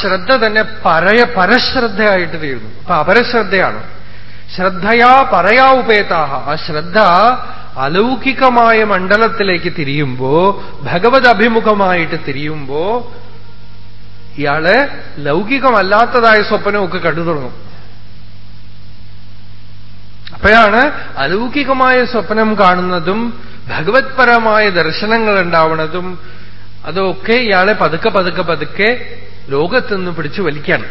ശ്രദ്ധ തന്നെ പരയ പരശ്രദ്ധയായിട്ട് തീരുന്നു. അപ്പൊ അപരശ്രദ്ധയാണ്. ശ്രദ്ധയാ പറയാ ഉപേതാഹ. ആ ശ്രദ്ധ അലൗകികമായ മണ്ഡലത്തിലേക്ക് തിരിയുമ്പോ ഭഗവത് അഭിമുഖമായിട്ട് തിരിയുമ്പോ ഇയാൾ ലൗകികമല്ലാത്തതായ സ്വപ്നമൊക്കെ കണ്ടു തുടങ്ങും. അപ്പോഴാണ് അലൗകികമായ സ്വപ്നം കാണുന്നതും ഭഗവത്പരമായ ദർശനങ്ങൾ ഉണ്ടാവുന്നതും അതൊക്കെ ഇയാളെ പതുക്കെ പതുക്കെ പതുക്കെ ലോകത്തുനിന്ന് പിടിച്ചു വലിക്കാണ്.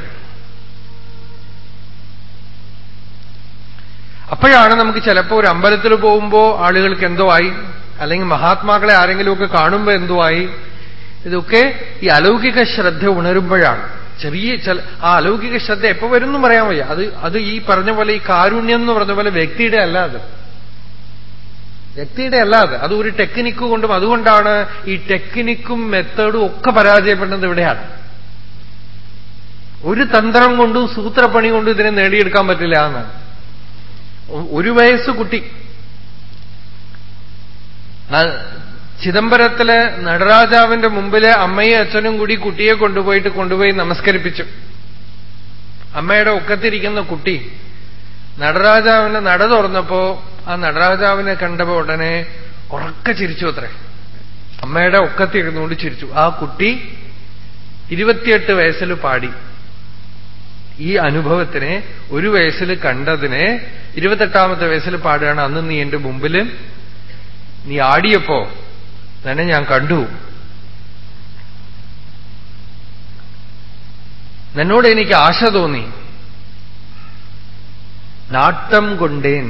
അപ്പോഴാണ് നമുക്ക് ചിലപ്പോൾ ഒരു അമ്പലത്തിൽ പോകുമ്പോൾ ആളുകൾക്ക് എന്തോ ആയി അല്ലെങ്കിൽ മഹാത്മാക്കളെ ആരെങ്കിലുമൊക്കെ കാണുമ്പോൾ എന്തോ ആയി. ഇതൊക്കെ ഈ അലൗകിക ശ്രദ്ധ ഉണരുമ്പോഴാണ്. ചെറിയ ചില ആ അലൗകിക ശ്രദ്ധ എപ്പോ വരുന്നു പറയാൻ വയ്യ. അത് അത് ഈ പറഞ്ഞ പോലെ ഈ കാരുണ്യം എന്ന് പറഞ്ഞ പോലെ വ്യക്തിയുടെ അല്ല അത്. വ്യക്തിയുടെ അല്ല അത്. അത് ഒരു ടെക്നിക്ക് കൊണ്ടും അതുകൊണ്ടാണ് ഈ ടെക്നിക്കും മെത്തേഡും ഒക്കെ പരാജയപ്പെടുന്നത് ഇവിടെയാണ്. ഒരു തന്ത്രം കൊണ്ടും സൂത്രപ്പണി കൊണ്ടും ഇതിനെ നേടിയെടുക്കാൻ പറ്റില്ല എന്നാണ് ഒരു വയസ്സ് കുട്ടി. ചിദംബരത്തിലെ നടരാജാവിന്റെ മുമ്പിലെ അമ്മയും അച്ഛനും കൂടി കുട്ടിയെ കൊണ്ടുപോയിട്ട് കൊണ്ടുപോയി നമസ്കരിപ്പിച്ചു. അമ്മയുടെ ഒക്കത്തിരിക്കുന്ന കുട്ടി നടരാജാവിന്റെ നട തുറന്നപ്പോ ആ നടരാജാവിനെ കണ്ടപ്പോ ഉടനെ ഉറക്ക ചിരിച്ചു അത്രേ. അമ്മയുടെ ഒക്കത്തിരുന്നുകൊണ്ട് ചിരിച്ചു. ആ കുട്ടി ഇരുപത്തിയെട്ട് വയസ്സിൽ പാടി. ഈ അനുഭവത്തിനെ ഒരു വയസ്സിൽ കണ്ടതിനെ ഇരുപത്തെട്ടാമത്തെ വയസ്സിൽ പാടുകയാണ്. അന്ന് നീ എന്റെ മുമ്പിൽ നീ ആടിയപ്പോ തന്നെ ഞാൻ കണ്ടു. നിന്നോട് എനിക്ക് ആശ തോന്നി. നാട്ടം കൊണ്ടേൻ.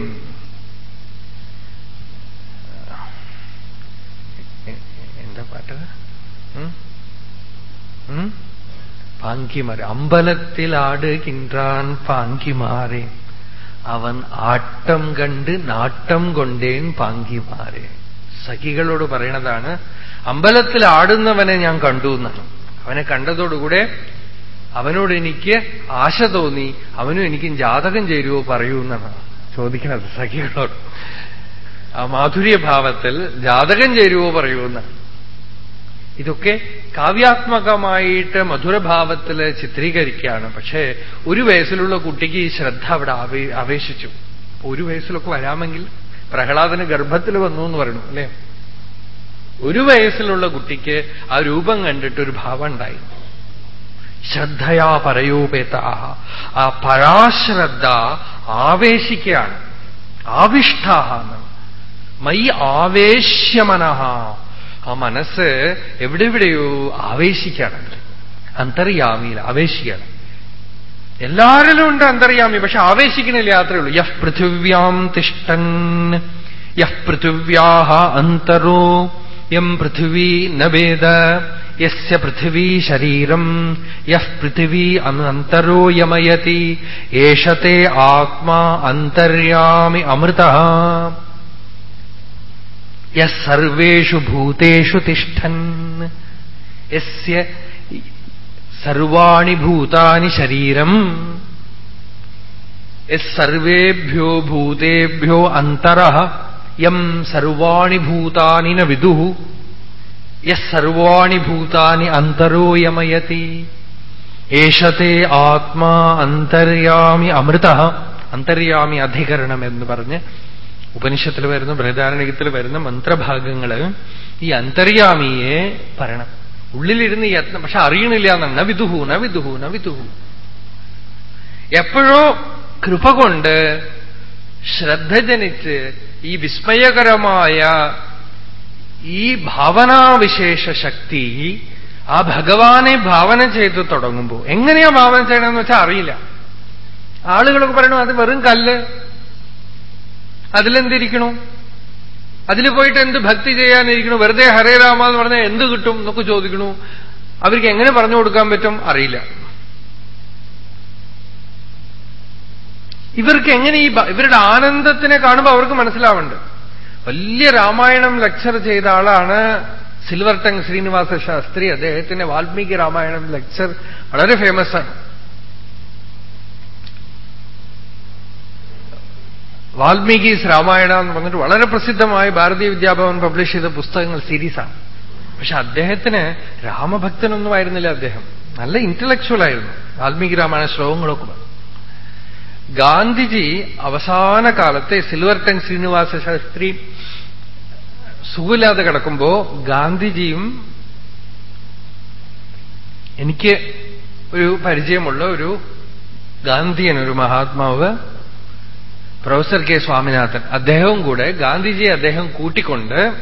എന്താ പാട്ട്? പാങ്കിമാരെ അമ്പലത്തിലാടുകിൻറാൻ പാങ്കിമാരെ അവൻ ആട്ടം കണ്ട് നാട്ടം കൊണ്ടേൻ പാങ്കിമാരെ സഖികളോട് പറയണതാണ് അമ്പലത്തിൽ ആടുന്നവനെ ഞാൻ കണ്ടു എന്നാണ്. അവനെ കണ്ടതോടുകൂടെ അവനോട് എനിക്ക് ആശ തോന്നി അവനും എനിക്കും ജാതകം ചേരുവോ പറയൂ എന്നാണ് ചോദിക്കുന്നത് സഖികളോട്. ആ മാധുര്യഭാവത്തിൽ ജാതകം ചേരുവോ പറയൂ എന്നാണ്. ഇതൊക്കെ കാവ്യാത്മകമായിട്ട് മധുരഭാവത്തിൽ ചിത്രീകരിക്കുകയാണ്. പക്ഷേ ഒരു വയസ്സിലുള്ള കുട്ടിക്ക് ഈ ശ്രദ്ധ അവിടെ ആവേശിച്ചു. ഒരു വയസ്സിലൊക്കെ വരാമെങ്കിൽ പ്രഹ്ലാദന് ഗർഭത്തിൽ വന്നു എന്ന് പറയണു അല്ലേ? ഒരു വയസ്സിലുള്ള കുട്ടിക്ക് ആ രൂപം കണ്ടിട്ട് ഒരു ഭാവം ഉണ്ടായി. ശ്രദ്ധയാ പരയോപേത ആ പരാശ്രദ്ധ ആവേശിക്കുകയാണ്. ആവിഷ്ഠാഹ മൈ ആവേശ്യമനഹ. ആ മനസ്സ് എവിടെവിടെയോ ആവേശിക്കുകയാണ്. അന്തർയാമിയിൽ ആവേശിക്കുകയാണ്. എല്ലാരിലും ഉണ്ട് അന്തർയാമി പക്ഷെ ആവേശിക്കണില്ല യാത്രയേ ഉള്ളൂ. യഹ് പൃഥിവ്യാം തിഷ്ടൻ യഹ് പൃഥിവ്യാ അന്തരോ യം പൃഥിവീ നവേദ യസ്യ പൃഥിവീ ശരീരം യഹ് പൃഥിവീ അന്തരോ യമയതി ഏഷത്തെ ആത്മാ അന്തര്യാമി അമൃത. യർവേഷു ഭൂതേഷു തിഷ്ഠൻ യസ്യ സർവാണി ഭൂതാനി ശരീരം യർവേഭ്യോ ഭൂതേഭ്യോ അന്തര യം സർവാണി ഭൂതാനി ന വിദു യർവാണി ഭൂതാനി അന്തരോ യമയതി ഏഷത്തെ ആത്മാ അന്തര്യാമി അമൃത അന്തര്യാമി അധികരണം എന്ന് പറഞ്ഞ് ഉപനിഷത്തിൽ വരുന്ന ബൃഹദാരണികത്തിൽ വരുന്ന മന്ത്രഭാഗങ്ങൾ ഈ അന്തര്യാമിയെ പറയണം. ഉള്ളിലിരുന്ന് യത്നം പക്ഷെ അറിയണില്ല എന്നാണ്. നവിദുഹു നവിദുഹു വിദുഹു എപ്പോഴോ കൃപ കൊണ്ട് ശ്രദ്ധ ജനിച്ച് ഈ വിസ്മയകരമായ ഈ ഭാവനാവിശേഷ ശക്തി ആ ഭഗവാനെ ഭാവന ചെയ്തു തുടങ്ങുമ്പോൾ എങ്ങനെയാ ഭാവന ചെയ്യണമെന്ന് വെച്ചാൽ അറിയില്ല. ആളുകളൊക്കെ പറയണു അത് വെറും കല്ല്. അതിലെന്തിരിക്കണു? അതിൽ പോയിട്ട് എന്ത് ഭക്തി ചെയ്യാനിരിക്കണു? വെറുതെ ഹരേ രാമ എന്ന് പറഞ്ഞാൽ എന്ത് കിട്ടും എന്നൊക്കെ ചോദിക്കണു. അവർക്ക് എങ്ങനെ പറഞ്ഞു കൊടുക്കാൻ പറ്റും അറിയില്ല. ഇവർക്ക് എങ്ങനെ ഈ ഇവരുടെ ആനന്ദത്തിനെ കാണുമ്പോൾ അവർക്ക് മനസ്സിലാവുന്നുണ്ട് വലിയ രാമായണം ലെക്ചർ ചെയ്ത ആളാണ് സിൽവർ ടങ് ശ്രീനിവാസ ശാസ്ത്രി. അദ്ദേഹത്തിന്റെ വാൽമീകി രാമായണം ലെക്ചർ വളരെ ഫേമസ് ആണ്. വാൽമീകീസ് രാമായണ എന്ന് പറഞ്ഞിട്ട് വളരെ പ്രസിദ്ധമായി ഭാരതീയ വിദ്യാഭവൻ പബ്ലിഷ് ചെയ്ത പുസ്തകങ്ങൾ സീരീസാണ് പക്ഷെ അദ്ദേഹത്തിന് രാമഭക്തനൊന്നും ആയിരുന്നില്ല അദ്ദേഹം. നല്ല ഇന്റലക്ച്വൽ ആയിരുന്നു. വാൽമീകി രാമായണ ശ്ലോകങ്ങളൊക്കെ ഗാന്ധിജി അവസാന കാലത്തെ സിൽവർ ടൺ ശ്രീനിവാസ ശാസ്ത്രി സുഖമില്ലാതെ കിടക്കുമ്പോ ഗാന്ധിജിയും എനിക്ക് ഒരു പരിചയമുള്ള ഒരു ഗാന്ധിയൻ ഒരു മഹാത്മാവ് പ്രൊഫസർ കെ സ്വാമിനാഥൻ അദ്ദേഹവും കൂടെ ഗാന്ധിജിയെ അദ്ദേഹം കൂട്ടിക്കൊണ്ട്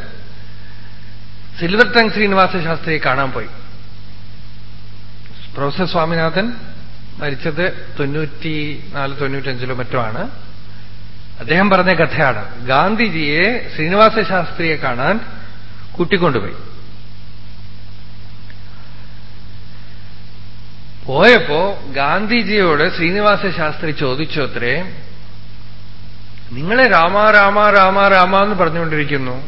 സിൽവർ ടങ് ശ്രീനിവാസ ശാസ്ത്രിയെ കാണാൻ പോയി. പ്രൊഫസർ സ്വാമിനാഥൻ മരിച്ചത് തൊണ്ണൂറ്റി നാല് തൊണ്ണൂറ്റഞ്ചിലോ മറ്റോ ആണ്. അദ്ദേഹം പറഞ്ഞ കഥയാണ്. ഗാന്ധിജിയെ ശ്രീനിവാസ ശാസ്ത്രിയെ കാണാൻ കൂട്ടിക്കൊണ്ടുപോയി. പോയപ്പോ ഗാന്ധിജിയോട് ശ്രീനിവാസ ശാസ്ത്രി ചോദിച്ചു അത്രേ നിങ്ങളെ രാമ രാമ രാമ രാമ എന്ന് പറഞ്ഞുകൊണ്ടിരിക്കുന്നു.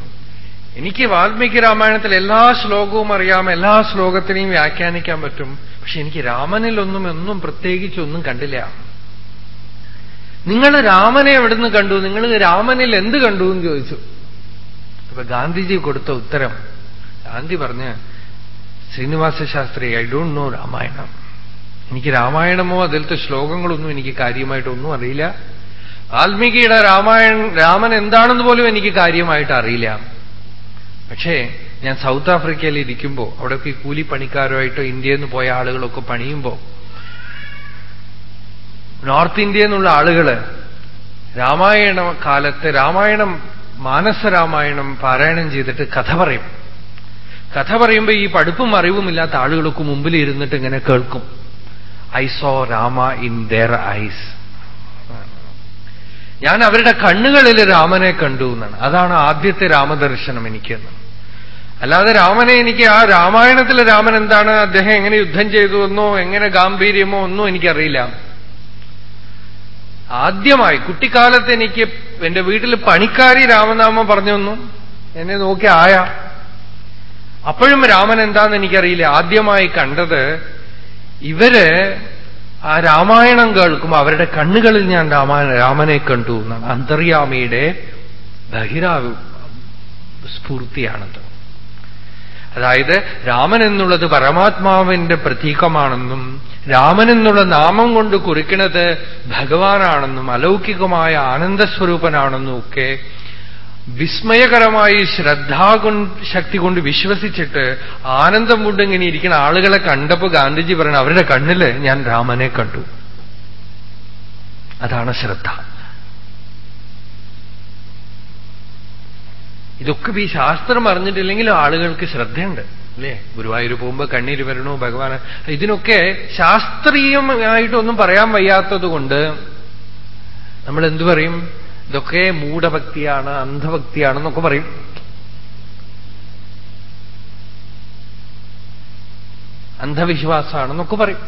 എനിക്ക് വാൽമീകി രാമായണത്തിൽ എല്ലാ ശ്ലോകവും അറിയാം എല്ലാ ശ്ലോകത്തിനെയും വ്യാഖ്യാനിക്കാൻ പറ്റും. പക്ഷെ എനിക്ക് രാമനിലൊന്നും ഒന്നും പ്രത്യേകിച്ചൊന്നും കണ്ടില്ല. നിങ്ങൾ രാമനെ എവിടുന്ന് കണ്ടു? നിങ്ങൾ രാമനിൽ എന്ത് കണ്ടു എന്ന് ചോദിച്ചു. അപ്പൊ ഗാന്ധിജി കൊടുത്ത ഉത്തരം. ഗാന്ധി പറഞ്ഞ് Srinivasa Sastri I don't know Ramayanam. എനിക്ക് രാമായണമോ അതിലത്തെ ശ്ലോകങ്ങളൊന്നും എനിക്ക് കാര്യമായിട്ടൊന്നും അറിയില്ല. വാൽമീകിയുടെ രാമായണ രാമൻ എന്താണെന്ന് പോലും എനിക്ക് കാര്യമായിട്ട് അറിയില്ല. പക്ഷേ ഞാൻ സൗത്ത് ആഫ്രിക്കയിൽ ഇരിക്കുമ്പോൾ അവിടെയൊക്കെ ഈ കൂലിപ്പണിക്കാരുമായിട്ടോ ഇന്ത്യയിൽ നിന്ന് പോയ ആളുകളൊക്കെ പണിയുമ്പോൾ നോർത്ത് ഇന്ത്യയിൽ നിന്നുള്ള ആളുകൾ രാമായണ കാലത്ത് രാമായണം മാനസരാമായണം പാരായണം ചെയ്തിട്ട് കഥ പറയും. കഥ പറയുമ്പോൾ ഈ പഠിപ്പും അറിവുമില്ലാത്ത ആളുകൾക്ക് മുമ്പിൽ ഇരുന്നിട്ട് ഇങ്ങനെ കേൾക്കും. I saw Rama in their eyes ഞാൻ അവരുടെ കണ്ണുകളിൽ രാമനെ കണ്ടു എന്നാണ്. അതാണ് ആദ്യത്തെ രാമദർശനം എനിക്കെന്ന്. അല്ലാതെ രാമനെ എനിക്ക് ആ രാമായണത്തിലെ രാമൻ എന്താണ്? അദ്ദേഹം എങ്ങനെ യുദ്ധം ചെയ്തു എന്നോ എങ്ങനെ ഗാംഭീര്യമോ ഒന്നും എനിക്കറിയില്ല. ആദ്യമായി കുട്ടിക്കാലത്ത് എനിക്ക് എന്റെ വീട്ടിൽ പണിക്കാരി രാമനാമം പറഞ്ഞു തന്നു. എന്നെ നോക്കി ആയ. അപ്പോഴും രാമൻ എന്താന്ന് എനിക്കറിയില്ല. ആദ്യമായി കണ്ടത് ഇവർ ആ രാമായണം കേൾക്കുമ്പോൾ അവരുടെ കണ്ണുകളിൽ ഞാൻ രാമായണ രാമനെ കണ്ടു എന്നാണ്. അന്തർയാമിയുടെ ബഹിരാവ് സ്ഫൂർത്തിയാണത്. അതായത് രാമൻ എന്നുള്ളത് പരമാത്മാവിന്റെ പ്രതീകമാണെന്നും രാമൻ എന്നുള്ള നാമം കൊണ്ട് കുറിക്കുന്നത് ഭഗവാനാണെന്നും അലൗകികമായ ആനന്ദസ്വരൂപനാണെന്നും ഒക്കെ വിസ്മയകരമായി ശ്രദ്ധാ ശക്തി കൊണ്ട് വിശ്വസിച്ചിട്ട് ആനന്ദം കൊണ്ട് ഇങ്ങനെ ഇരിക്കുന്ന ആളുകളെ കണ്ടപ്പോ ഗാന്ധിജി പറയണം അവരുടെ കണ്ണിൽ ഞാൻ രാമനെ കണ്ടു. അതാണ് ശ്രദ്ധ. ഇതൊക്കെ ഈ ശാസ്ത്രം അറിഞ്ഞിട്ടില്ലെങ്കിലും ആളുകൾക്ക് ശ്രദ്ധയുണ്ട് അല്ലേ? ഗുരുവായൂർ പോകുമ്പോ കണ്ണീര് വരണോ ഭഗവാൻ ഇതിനൊക്കെ ശാസ്ത്രീയമായിട്ടൊന്നും പറയാൻ വയ്യാത്തത് കൊണ്ട് നമ്മൾ എന്തു പറയും? ഇതൊക്കെ മൂഢഭക്തിയാണ് അന്ധഭക്തിയാണെന്നൊക്കെ പറയും. അന്ധവിശ്വാസമാണെന്നൊക്കെ പറയും.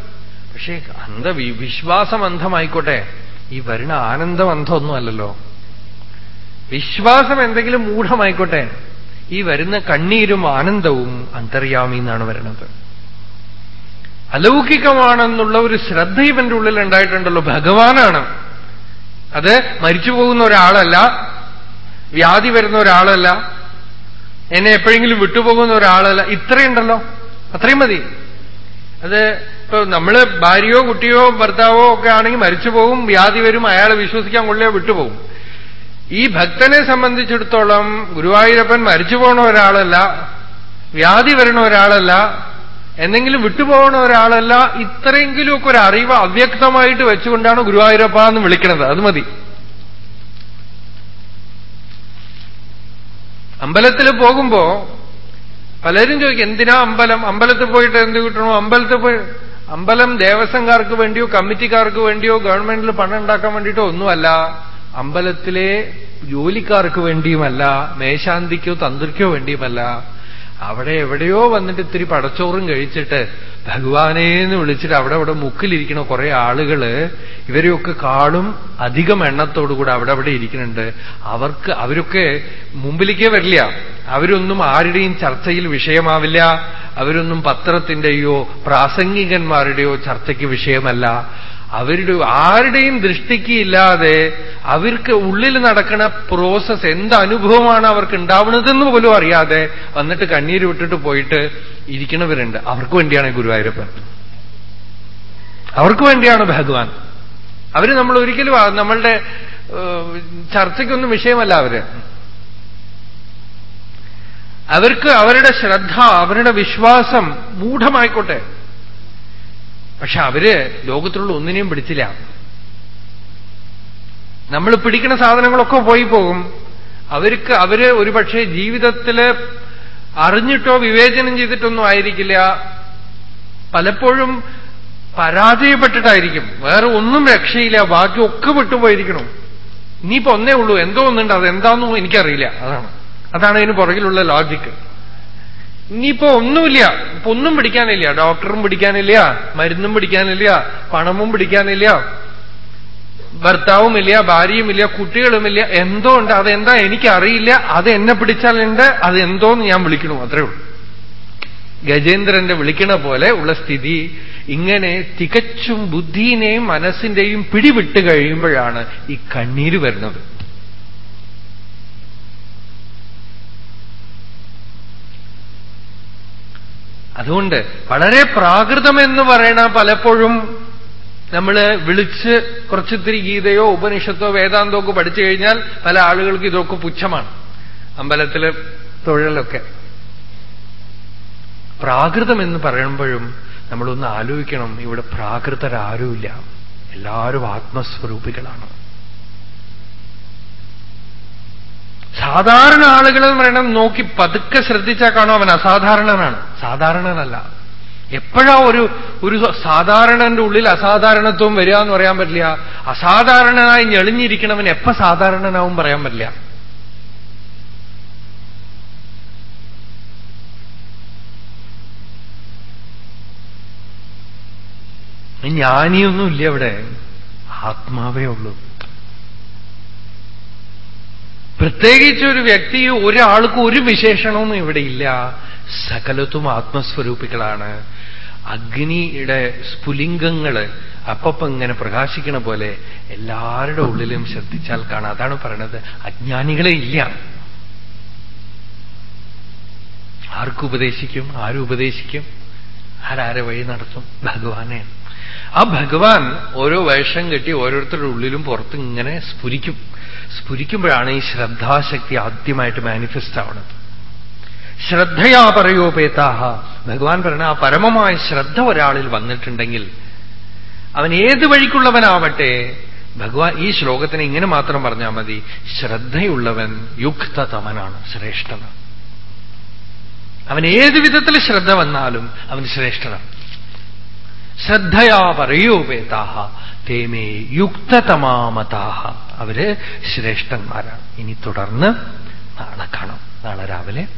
പക്ഷേ അന്ധവിശ്വാസം അന്ധമായിക്കോട്ടെ. ഈ വരുന്ന ആനന്ദം അന്ധമൊന്നുമല്ലല്ലോ വിശ്വാസം എന്തെങ്കിലും മൂഢമായിക്കോട്ടെ. ഈ വരുന്ന കണ്ണീരും ആനന്ദവും അന്തര്യാമി എന്നാണ് വരുന്നത് അലൗകികമാണെന്നുള്ള ഒരു ശ്രദ്ധ ഇവന്റെ ഉള്ളിൽ ഉണ്ടായിട്ടുണ്ടല്ലോ ഭഗവാനാണ്. അത് മരിച്ചു പോകുന്ന ഒരാളല്ല വ്യാധി വരുന്ന ഒരാളല്ല എന്നെ എപ്പോഴെങ്കിലും വിട്ടുപോകുന്ന ഒരാളല്ല ഇത്രയുണ്ടല്ലോ. അത്രയും മതി. അത് ഇപ്പൊ നമ്മൾ ഭാര്യയോ കുട്ടിയോ ഭർത്താവോ ഒക്കെ ആണെങ്കിൽ മരിച്ചു പോകും വ്യാധി വരും അയാൾ വിശ്വസിക്കാൻ കൊള്ളിയോ വിട്ടുപോകും. ഈ ഭക്തനെ സംബന്ധിച്ചിടത്തോളം ഗുരുവായൂരപ്പൻ മരിച്ചു പോണ ഒരാളല്ല വ്യാധി വരണ ഒരാളല്ല എന്തെങ്കിലും വിട്ടുപോകണ ഒരാളല്ല ഇത്രയെങ്കിലുമൊക്കെ ഒരു അറിവ് അവ്യക്തമായിട്ട് വെച്ചുകൊണ്ടാണ് ഗുരുവായൂരപ്പ എന്ന് വിളിക്കുന്നത് അത് മതി. അമ്പലത്തിൽ പോകുമ്പോ പലരും ചോദിക്കും എന്തിനാ അമ്പലം? അമ്പലത്തിൽ പോയിട്ട് എന്ത് കിട്ടണോ? അമ്പലത്തിൽ പോയി അമ്പലം ദേവസ്വംകാർക്ക് വേണ്ടിയോ കമ്മിറ്റിക്കാർക്ക് വേണ്ടിയോ ഗവൺമെന്റിൽ പണം ഉണ്ടാക്കാൻ വേണ്ടിയിട്ടോ ഒന്നുമല്ല. അമ്പലത്തിലെ ജോലിക്കാർക്ക് വേണ്ടിയുമല്ല മേശാന്തിക്കോ തന്ത്രിക്കോ വേണ്ടിയുമല്ല. അവിടെ എവിടെയോ വന്നിട്ട് ഇത്തിരി പടച്ചോറും കഴിച്ചിട്ട് ഭഗവാനേന്ന് വിളിച്ചിട്ട് അവിടെ അവിടെ മുക്കിലിരിക്കണ കുറെ ആളുകൾ ഇവരെയൊക്കെ കാളും അധികം എണ്ണത്തോടുകൂടെ അവിടെ അവിടെ ഇരിക്കുന്നുണ്ട്. അവർക്ക് അവരൊക്കെ മുമ്പിലേക്കേ വരില്ല. അവരൊന്നും ആരുടെയും ചർച്ചയിൽ വിഷയമാവില്ല. അവരൊന്നും പത്രത്തിന്റെയോ പ്രാസംഗികന്മാരുടെയോ ചർച്ചയ്ക്ക് വിഷയമല്ല. അവരുടെ ആരുടെയും ദൃഷ്ടിക്ക് ഇല്ലാതെ അവർക്ക് ഉള്ളിൽ നടക്കുന്ന പ്രോസസ് എന്ത് അനുഭവമാണ് അവർക്ക് ഉണ്ടാവുന്നതെന്ന് പോലും അറിയാതെ വന്നിട്ട് കണ്ണീര് വിട്ടിട്ട് പോയിട്ട് ഇരിക്കണവരുണ്ട്. അവർക്ക് വേണ്ടിയാണ് ഗുരുവായൂരപ്പൻ. അവർക്ക് വേണ്ടിയാണ് ഭഗവാൻ. അവർ നമ്മൾ ഒരിക്കലും നമ്മളുടെ ചർച്ചയ്ക്കൊന്നും വിഷയമല്ല അവർ. അവർക്ക് അവരുടെ ശ്രദ്ധ അവരുടെ വിശ്വാസം മൂഢമായിക്കോട്ടെ. പക്ഷെ അവർ ലോകത്തിലുള്ള ഒന്നിനെയും പിടിച്ചില്ല. നമ്മൾ പിടിക്കുന്ന സാധനങ്ങളൊക്കെ പോയി പോകും. അവർക്ക് അവർ ഒരുപക്ഷെ ജീവിതത്തിൽ അറിഞ്ഞിട്ടോ വിവേചനം ചെയ്തിട്ടൊന്നും ആയിരിക്കില്ല. പലപ്പോഴും പരാജയപ്പെട്ടിട്ടായിരിക്കും. വേറെ ഒന്നും രക്ഷയില്ല. ബാക്കിയൊക്കെ വിട്ടുപോയിരിക്കണം. ഇനിയിപ്പോ ഒന്നേ ഉള്ളൂ. എന്തോ ഒന്നുണ്ട്. അത് എന്താണെന്നും എനിക്കറിയില്ല. അതാണ്. അതാണ് ഇതിന് പുറകിലുള്ള ലോജിക്ക് ഇനിയിപ്പോ ഒന്നുമില്ല. ഇപ്പൊ ഒന്നും പിടിക്കാനില്ല. ഡോക്ടറും പിടിക്കാനില്ല. മരുന്നും പിടിക്കാനില്ല. പണമും പിടിക്കാനില്ല. ഭർത്താവുമില്ല ഭാര്യയുമില്ല കുട്ടികളുമില്ല. എന്തോ ഉണ്ട് അതെന്താ എനിക്കറിയില്ല. അത് എന്നെ പിടിച്ചാലുണ്ട് അത് എന്തോന്ന് ഞാൻ വിളിക്കണു. അത്രേ ഉള്ളൂ. ഗജേന്ദ്രന്റെ വിളിക്കണ പോലെ ഉള്ള സ്ഥിതി ഇങ്ങനെ തികച്ചും ബുദ്ധിയിനെയും മനസ്സിന്റെയും പിടിവിട്ട് കഴിയുമ്പോഴാണ് ഈ കണ്ണീര് വരുന്നത്. അതുകൊണ്ട് വളരെ പ്രാകൃതം എന്ന് പറയണ പലപ്പോഴും നമ്മൾ വിളിച്ച് കുറച്ചിത്തിരി ഗീതയോ ഉപനിഷത്തോ വേദാന്തോ ഒക്കെ പഠിച്ചു കഴിഞ്ഞാൽ പല ആളുകൾക്ക് ഇതൊക്കെ പുച്ഛമാണ്. അമ്പലത്തിലെ തൊഴിലൊക്കെ. പ്രാകൃതം എന്ന് പറയുമ്പോഴും നമ്മളൊന്ന് ആലോചിക്കണം ഇവിടെ പ്രാകൃതരാരുമില്ല. എല്ലാവരും ആത്മസ്വരൂപികളാണ്. സാധാരണ ആളുകൾ എന്ന് പറയണം നോക്കി പതുക്കെ ശ്രദ്ധിച്ചാൽ കാണും അവൻ അസാധാരണനാണ്. സാധാരണനല്ല. എപ്പോഴാ ഒരു ഒരു സാധാരണന്റെ ഉള്ളിൽ അസാധാരണത്വം വരിക എന്ന് പറയാൻ പറ്റില്ല. അസാധാരണനായി ഞെളിഞ്ഞിരിക്കണവൻ എപ്പോ സാധാരണനാവും പറയാൻ പറ്റില്ല. ജ്ഞാനിയൊന്നുമില്ല അവിടെ ആത്മാവേ ഉള്ളൂ. പ്രത്യേകിച്ച് ഒരു വ്യക്തി ഒരാൾക്ക് ഒരു വിശേഷണവും ഇവിടെ ഇല്ല സകലത്തും ആത്മസ്വരൂപികളാണ്. അഗ്നിയുടെ സ്ഫുലിംഗങ്ങൾ അപ്പം ഇങ്ങനെ പ്രകാശിക്കണ പോലെ എല്ലാവരുടെ ഉള്ളിലും ശ്രദ്ധിച്ചാൽ കാണാം. അതാണ് പറയണത്. അജ്ഞാനികളെ ഇല്ല. ആർക്കുപദേശിക്കും ആരുപദേശിക്കും ആരാരെ വഴി നടത്തും? ഭഗവാനെ. ആ ഭഗവാൻ ഓരോ വേഷം കെട്ടി ഓരോരുത്തരുടെ ഉള്ളിലും പുറത്തും ഇങ്ങനെ സ്ഫുരിക്കും. സ്ഫുരിക്കുമ്പോഴാണ് ഈ ശ്രദ്ധാശക്തി ആദ്യമായിട്ട് മാനിഫെസ്റ്റ് ആവുന്നത് ശ്രദ്ധയാ പറയോപേതാഹ ഭഗവാൻ പറഞ്ഞ ആ പരമമായ ശ്രദ്ധ ഒരാളിൽ വന്നിട്ടുണ്ടെങ്കിൽ അവൻ ഏത് വഴിക്കുള്ളവനാവട്ടെ ഭഗവാൻ ഈ ശ്ലോകത്തിന് ഇങ്ങനെ മാത്രം പറഞ്ഞാൽ മതി. ശ്രദ്ധയുള്ളവൻ യുക്തതമനാണ് ശ്രേഷ്ഠന അവൻ ഏത് വിധത്തിൽ ശ്രദ്ധ വന്നാലും അവൻ ശ്രേഷ്ഠനാണ്. ശ്രദ്ധയാ പറയോപേതാഹ തേമേ യുക്തതമാമതാഹ. അവർ ശ്രേഷ്ഠന്മാരാണ്. ഇനി തുടർന്ന് നാളെ കാണാം. നാളെ രാവിലെ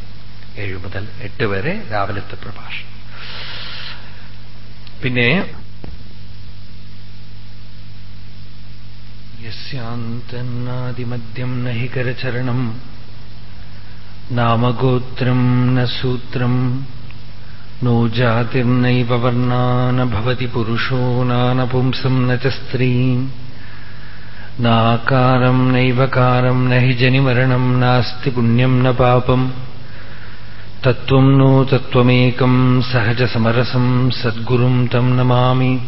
ഏഴ് മുതൽ എട്ട് വരെ രാവിലത്തെ പ്രഭാഷണം. പിന്നെ യസ്യാന്തന്നാദിമദ്യം നഹി കരചരണം. നാമഗോത്രം ന സൂത്രം. നോ ജാതിർനൈവ വർണാ പുരുഷോ നാനപുംസം നീ നാകാരം നൈവകാരം നഹി ജനിമരണം നാസ്തി പുണ്യം ന പാപം. തത്വം നോ തത്വമേകം സഹജസമരസം സദ്ഗുരും തം നമാമി.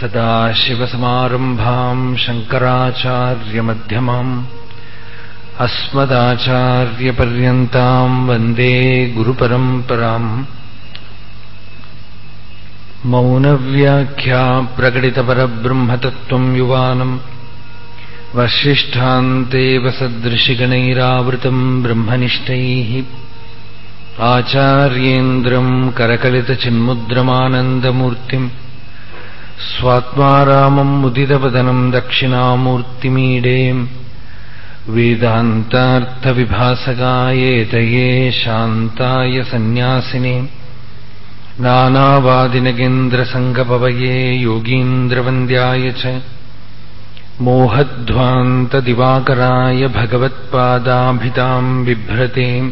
സദാശിവസമാരംഭാം ശങ്കരാചാര്യമധ്യമാം. അസ്മദാചാര്യപര്യന്താം വന്ദേ ഗുരുപരംപരാം മൗനവ്യാഖ്യാ പ്രകടിതപരബ്രഹ്മതത്വം യുവാനം വസിഷ്ഠാന്തേവ സദൃശിഗണൈരാവൃതം ബ്രഹ്മനിഷ്ഠൈ ആചാര്യേന്ദ്രം കരകളിതചിന്മുദ്രമാനന്ദമൂർത്തിം സ്വാത്മാരാമം മുദിതപതനം ദക്ഷിണാമൂർത്തിമീഡേ വേദാന്താർത്ഥവിഭാസകായേതയേ ശാന്തായ സന്യാസിനേ നാനാവാദിനകേന്ദ്രസംഗപവയേ യോഗീന്ദ്രവന്ദ്യായ ച. മോഹധ്വാന്തദിവാകരായ ഭഗവത്പാദാഭിതാം ബിഭ്രത്തെ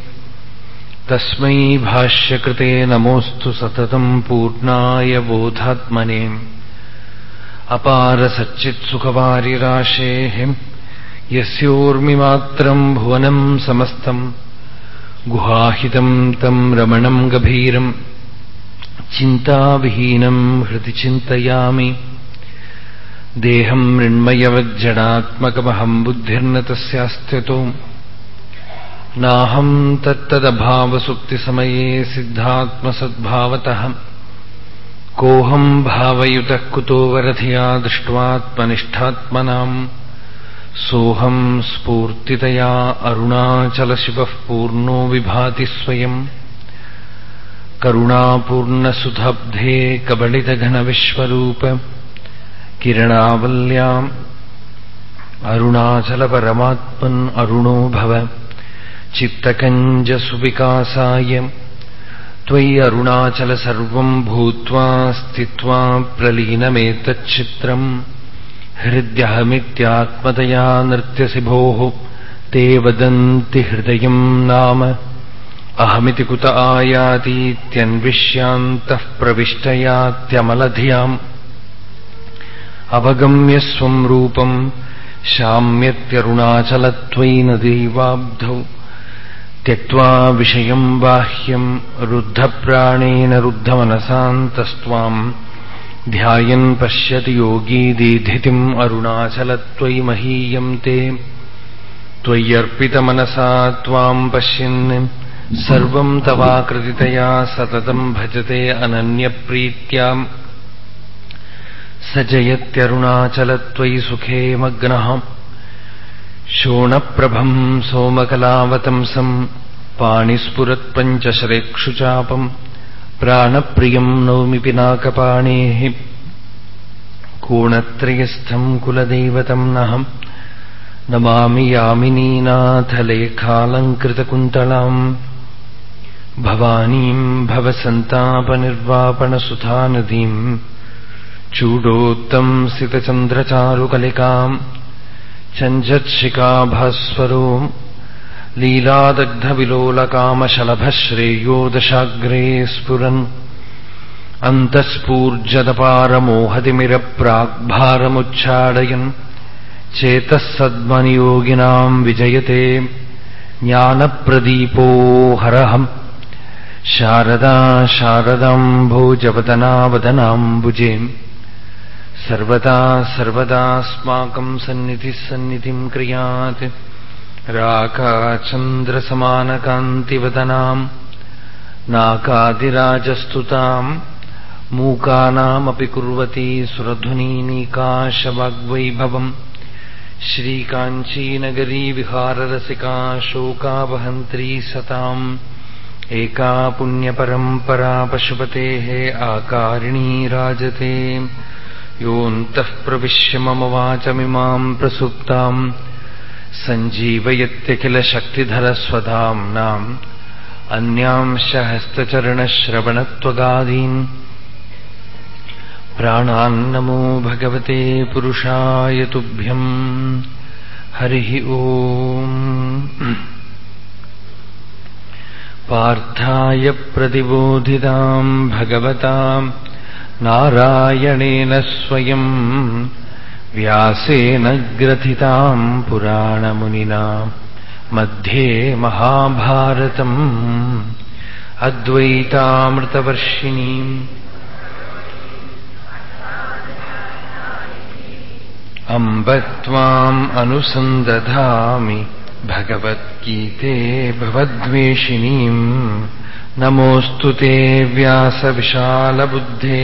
തസ്മൈ ഭാഷ്യകൃത്തെ നമോസ്തു സതതം പൂർണായ ബോധാത്മനെ. അപാരസച്ചിത്സുഖവാരിരാശേ യോർമിമാത്രം ഭുവനം സമസ്തം. ഗുഹാഹിതം തം രമണം ഗഭീരം. चिन्ताविहीनम् हृदि चिन्तयामि। देहम् मृण्मयवज्जडात्मकमहम् बुद्धिर्न तस्यास्त्यतो। नाहम् तत्तदभावसुप्तिसमये सिद्धात्मसद्भावतः। कोऽहम् भावयुतः कुतो वरधिया दृष्ट्वात्मनिष्ठात्मनाम्। सोहम स्फूर्तितया अरुणाचलशिवः पूर्णो विभाति स्वयं करुणापूर्णसुधब्धे कबलितघनविश्वरूप किरणावल्याम् अरुणाचलपरमात्मन् अरुणो भव चित्तकञ्जसुविकासाय त्वयि अरुणाचल सर्वम् भूत्वा स्थित्वा प्रलीनमेतच्चित्रम् हृद्यहमित्यात्मतया नृत्यसि भोः ते वदन्ति हृदयम् नाम अहमिति कुत आयातीत्यन्विष्यान्तः प्रविष्टयात्यमलधियाम् अवगम्य स्वम् रूपम् शाम्यत्यरुणाचलत्वयि न दैवाब्धौ त्यक्त्वा विषयम् बाह्यम् रुद्धप्राणेन रुद्धमनसान्तस्त्वाम् ध्यायन् पश्यति योगी दीधितिम् अरुणाचलत्वयि महीयम् ते त्वय्यर्पितमनसा त्वाम् पश्यन् सर्वम् तवाकृतितया सततम् भजते अनन्यप्रीत्याम् स जयत्यरुणाचलत्वयि सुखे मग्नः शोणप्रभम् सोमकलावतंसम् पाणिस्फुरत्पञ्चशरेक्षुचापम् प्राणप्रियम् नौमि पिनाकपाणेः कोणत्रयस्थम् कुलदैवतम् नहम् नमामि यामिनीनाथलेखालङ्कृतकुन्तलाम् भवानीम् भवसन्तापनिर्वापणसुधानदीम् चूडोत्तम् सितचन्द्रचारुकलिकाम् चञ्जत्शिकाभास्वरो लीलादग्धविलोलकामशलभश्रेयो दशाग्रे स्फुरन् अन्तःस्फूर्जदपारमोहतिमिरप्राग्भारमुच्चाडयन् चेतः सद्मनियोगिनाम् विजयते ज्ञानप्रदीपो हरहम् शारदा शारदाम्भोजवदनावदनाम्बुजे सर्वदा सर्वदास्माकम् सन्निधिः सन्निधिम् क्रियात् राकाचन्द्रसमानकान्तिवदनाम् नाकादिराजस्तुताम् मूकानामपि कुर्वती सुरध्वनीनीकाशवाग्वैभवम् श्रीकाञ्चीनगरी विहाररसिका शोकावहन्त्री सताम् एका पुण्यपरम्परा पशुपतेः आकारिणी राजते। योऽन्तः प्रविश्य मम वाचमिमाम् प्रसुप्ताम् सञ्जीवयत्यखिलशक्तिधरस्वधाम्नाम्। अन्यांश हस्तचरणश्रवणत्वगादीन् प्राणान्नमो भगवते पुरुषाय तुभ्यम्। हरिः ओम्। पार्थाय प्रतिबोधिताम् भगवताम् नारायणेन स्वयम् व्यासेन ग्रथिताम् पुराणमुनिना मध्ये महाभारतम् अद्वैतामृतवर्षिणीम् अम्ब त्वाम् अनुसन्दधामि भगवद्गीते भवद्वेषिणीम् नमोऽस्तु ते व्यासविशालबुद्धे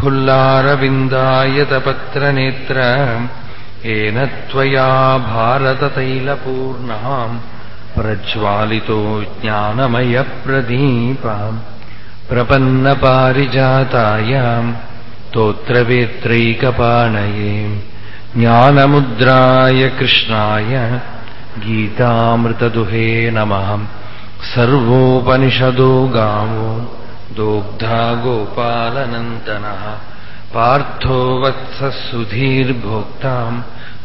फुल्लारविन्दायतपत्रनेत्र येन त्वया भारततैलपूर्णाम् प्रज्वालितो ज्ञानमयप्रदीपाम् प्रपन्नपारिजातायाम् स्तोत्रवेत्रैकपाणये ज्ञानमुद्राय कृष्णाय गीतामृतदुहे नमः। सर्वोपनिषदो गावो दोग्धा गोपालनन्दनः। पार्थो वत्सः सुधीर्भोक्ताम्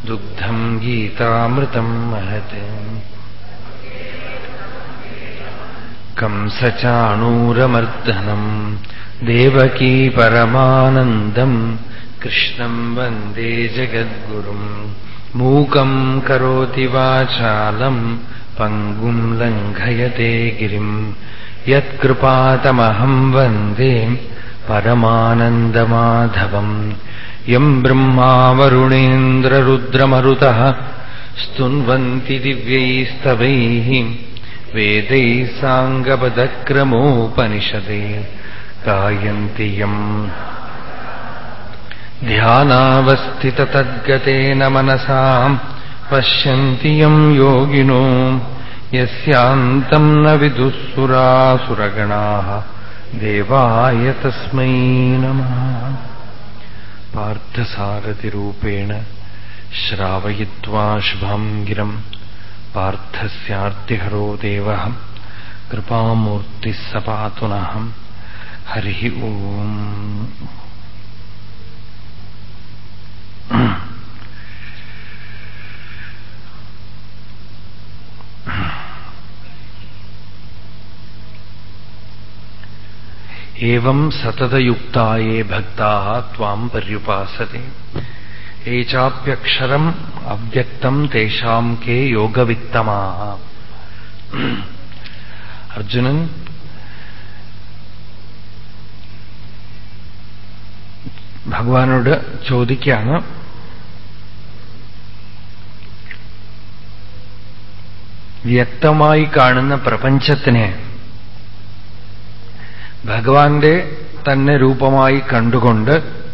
दुग्धम् गीतामृतम् महत्। कंसचाणूरमर्दनम् देवकी परमानन्दम् कृष्णम् वंदे जगद्गुरुम्। मूकम् करोति वाचालम् पङ्गुम् लङ्घयते गिरिम् यत्कृपातमहम् वन्दे परमानन्दमाधवम् यम् ब्रह्मा वरुणेन्द्ररुद्रमरुतः स्तुन्वन्ति दिव्यैस्तवैः वेदैः साङ्गपदक्रमोपनिषदे गायन्ति यम् ध्यानावस्थिततद्गतेन मनसा पश्यन्ति यम् योगिनो यस्यान्तम् न विदुःसुरासुरगणाः देवाय तस्मै नमः पार्थसारथिरूपेण श्रावयित्वा शुभम् गिरम् पार्थस्यार्तिहरो देवः कृपामूर्तिः स पातु नः हरिः ओम् ഏവം സതതയുക്തായേ ഭക്താ ത്വാം പര്യുപാസത്തെ ഏചാപ്യക്ഷരം അവ്യക്തം തേശാം കേ യോഗവിത്തമാ അർജുനൻ ഭഗവാനോട് ചോദിക്കുകയാണ് വ്യക്തമായി കാണുന്ന പ്രപഞ്ചത്തിനെ ഭഗവാന്റെ തന്നെ രൂപമായി കണ്ടുകൊണ്ട്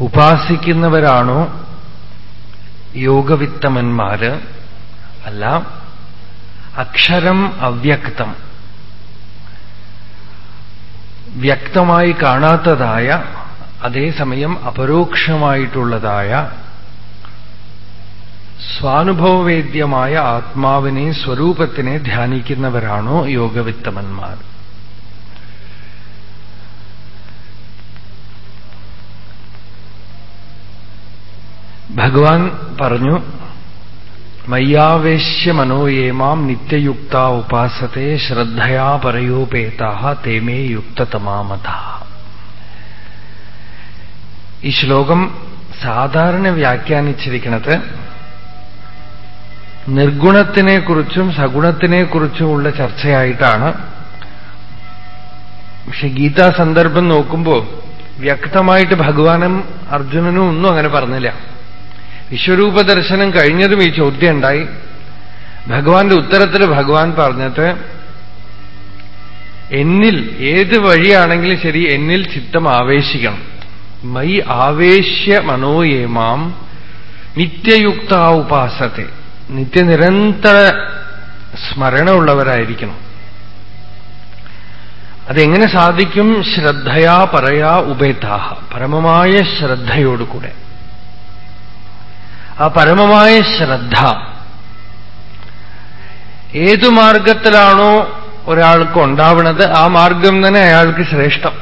ഉപാസിക്കുന്നവരാണോ യോഗവിത്തമന്മാര്? അല്ല അക്ഷരം അവ്യക്തം. വ്യക്തമായി കാണാത്തതായ അതേസമയം അപരോക്ഷമായിട്ടുള്ളതായ സ്വാനുഭവവേദ്യമായ ആത്മാവിനെ സ്വരൂപത്തിനെ ധ്യാനിക്കുന്നവരാണോ യോഗവിത്തമന്മാർ? ഭഗവാൻ പറഞ്ഞു മയ്യാവേശ്യ മനോയേമാം നിത്യയുക്ത ഉപാസത്തെ ശ്രദ്ധയാ പരയോപേത തേമേ യുക്തതമാമത. ഈ ശ്ലോകം സാധാരണ വ്യാഖ്യാനിച്ചിരിക്കുന്നത് നിർഗുണത്തിനെക്കുറിച്ചും സഗുണത്തിനെക്കുറിച്ചുമുള്ള ചർച്ചയായിട്ടാണ്. പക്ഷെ ഗീതാ സന്ദർഭം നോക്കുമ്പോൾ വ്യക്തമായിട്ട് ഭഗവാനും അർജുനനും ഒന്നും അങ്ങനെ പറഞ്ഞില്ല. വിശ്വരൂപ ദർശനം കഴിഞ്ഞതും ഈ ചോദ്യം ഉണ്ടായി ഭഗവാന്റെ ഉത്തരത്തിൽ ഭഗവാൻ പറഞ്ഞിട്ട് എന്നിൽ ഏത് വഴിയാണെങ്കിലും ശരി എന്നിൽ ചിത്തം ആവേശിക്കണം. മൈ ആവേശ്യ മനോയേമാം നിത്യയുക്ത ഉപാസത്തെ. നിത്യനിരന്തര സ്മരണ ഉള്ളവരായിരിക്കണം അതെങ്ങനെ സാധിക്കും? ശ്രദ്ധയാ പറയാ ഉപേതാഹ പരമമായ ശ്രദ്ധയോടുകൂടെ. ആ പരമമായ ശ്രദ്ധ. ഏതു മാർഗത്തിലാണോ ഒരാൾക്ക് ഉണ്ടാവുന്നത് ആ മാർഗം തന്നെ അയാൾക്ക് ശ്രേഷ്ഠം.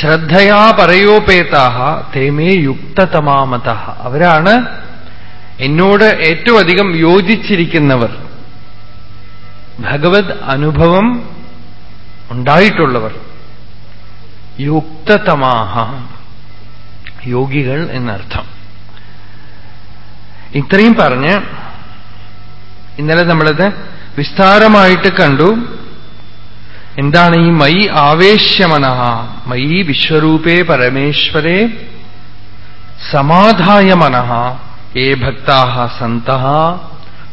ശ്രദ്ധയാ പരയോപേതാഹ തേമേ യുക്തതമാമത. അവരാണ് എന്നോട് ഏറ്റവും അധികം യോജിച്ചിരിക്കുന്നവർ. ഭഗവത് അനുഭവം ഉണ്ടായിട്ടുള്ളവർ. യുക്തതമാഹ. യോഗികൾ എന്നർത്ഥം. ഇത്രയും പറഞ്ഞ് ഇന്നലെ നമ്മളത് വിസ്താരമായിട്ട് കണ്ടു. എന്താണ് ഈ മൈ ആവേശ്യമന? മൈ വിശ്വരൂപേ പരമേശ്വരേ സമാധായ ഏ ഭക്താഹ സന്ത.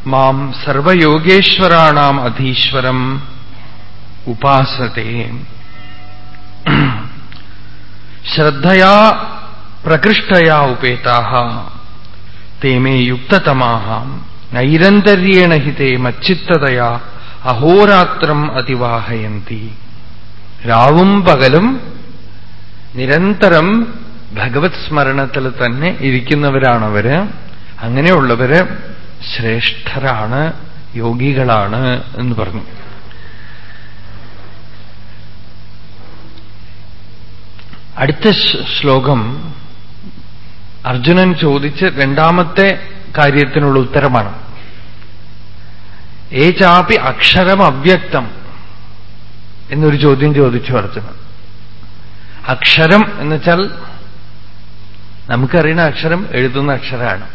മാം സർവയോഗേശ്വരാണാം അധീശ്വരം. ഉപാസത്തെ ശ്രദ്ധയാ പ്രകൃഷ്ടയാ ഉപേതാഹ. തേമേ യുക്തതമാഹ. നൈരന്തര്യേണ ഹിതേ മച്ചിത്തതയാ. അഹോരാത്രം അതിവാഹയന്തി. രാവും പകലും നിരന്തരം ഭഗവത് സ്മരണത്തിൽ തന്നെ ഇരിക്കുന്നവരാണവര്. അങ്ങനെയുള്ളവര് ശ്രേഷ്ഠരാണ് യോഗികളാണ് എന്ന് പറഞ്ഞു. അടുത്ത ശ്ലോകം അർജുനൻ ചോദിച്ച് രണ്ടാമത്തെ കാര്യത്തിനുള്ള ഉത്തരമാണ്. ഏ ചാപ്പി അക്ഷരം അവ്യക്തം? എന്നൊരു ചോദ്യം ചോദിച്ചു അർജുനൻ. അക്ഷരം എന്ന് വെച്ചാൽ നമുക്കറിയുന്ന അക്ഷരം എഴുതുന്ന അക്ഷരമാണ്.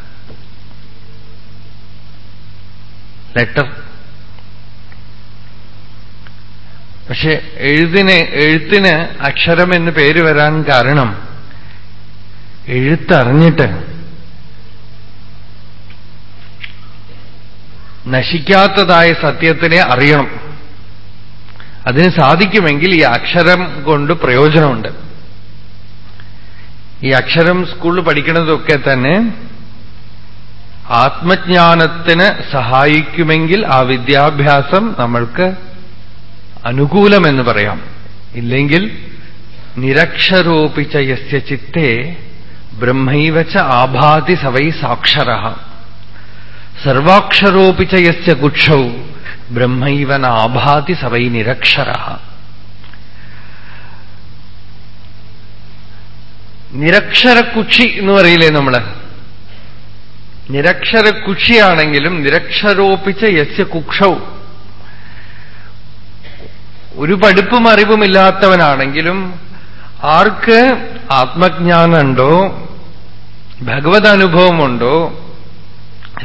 ലെറ്റർ. പക്ഷെ എഴുതിന് എഴുത്തിന് അക്ഷരം എന്ന് പേര് വരാൻ കാരണം എഴുത്തറിഞ്ഞിട്ട് നശിക്കാത്തതായ സത്യത്തിനെ അറിയണം. അതിന് സാധിക്കുമെങ്കിൽ ഈ അക്ഷരം കൊണ്ട് പ്രയോജനമുണ്ട്. ഈ അക്ഷരം സ്കൂളിൽ പഠിക്കുന്നതൊക്കെ തന്നെ ആത്മജ്ഞാനത്തിന് സഹായിക്കുമെങ്കിൽ ആ വിദ്യാഭ്യാസം നമ്മൾക്ക് അനുകൂലമെന്ന് പറയാം. ഇല്ലെങ്കിൽ നിരക്ഷരോപിച്ച യസ്യ ചിത്തെ ബ്രഹ്മൈവച്ച ആഭാതി സവൈ സാക്ഷര. സർവാക്ഷരോപിച്ച യസ്യ കുക്ഷൗ ബ്രഹ്മൈവന ആഭാതി സവൈ നിരക്ഷര നിരക്ഷര. കുക്ഷി എന്ന് പറയില്ലേ നമ്മൾ? നിരക്ഷര കുക്ഷിയാണെങ്കിലും നിരക്ഷരോപിച്ച യസ്യ കുക്ഷൗ. ഒരു പഠിപ്പും അറിവുമില്ലാത്തവനാണെങ്കിലും ആർക്ക് ആത്മജ്ഞാനുണ്ടോ ഭഗവത് അനുഭവമുണ്ടോ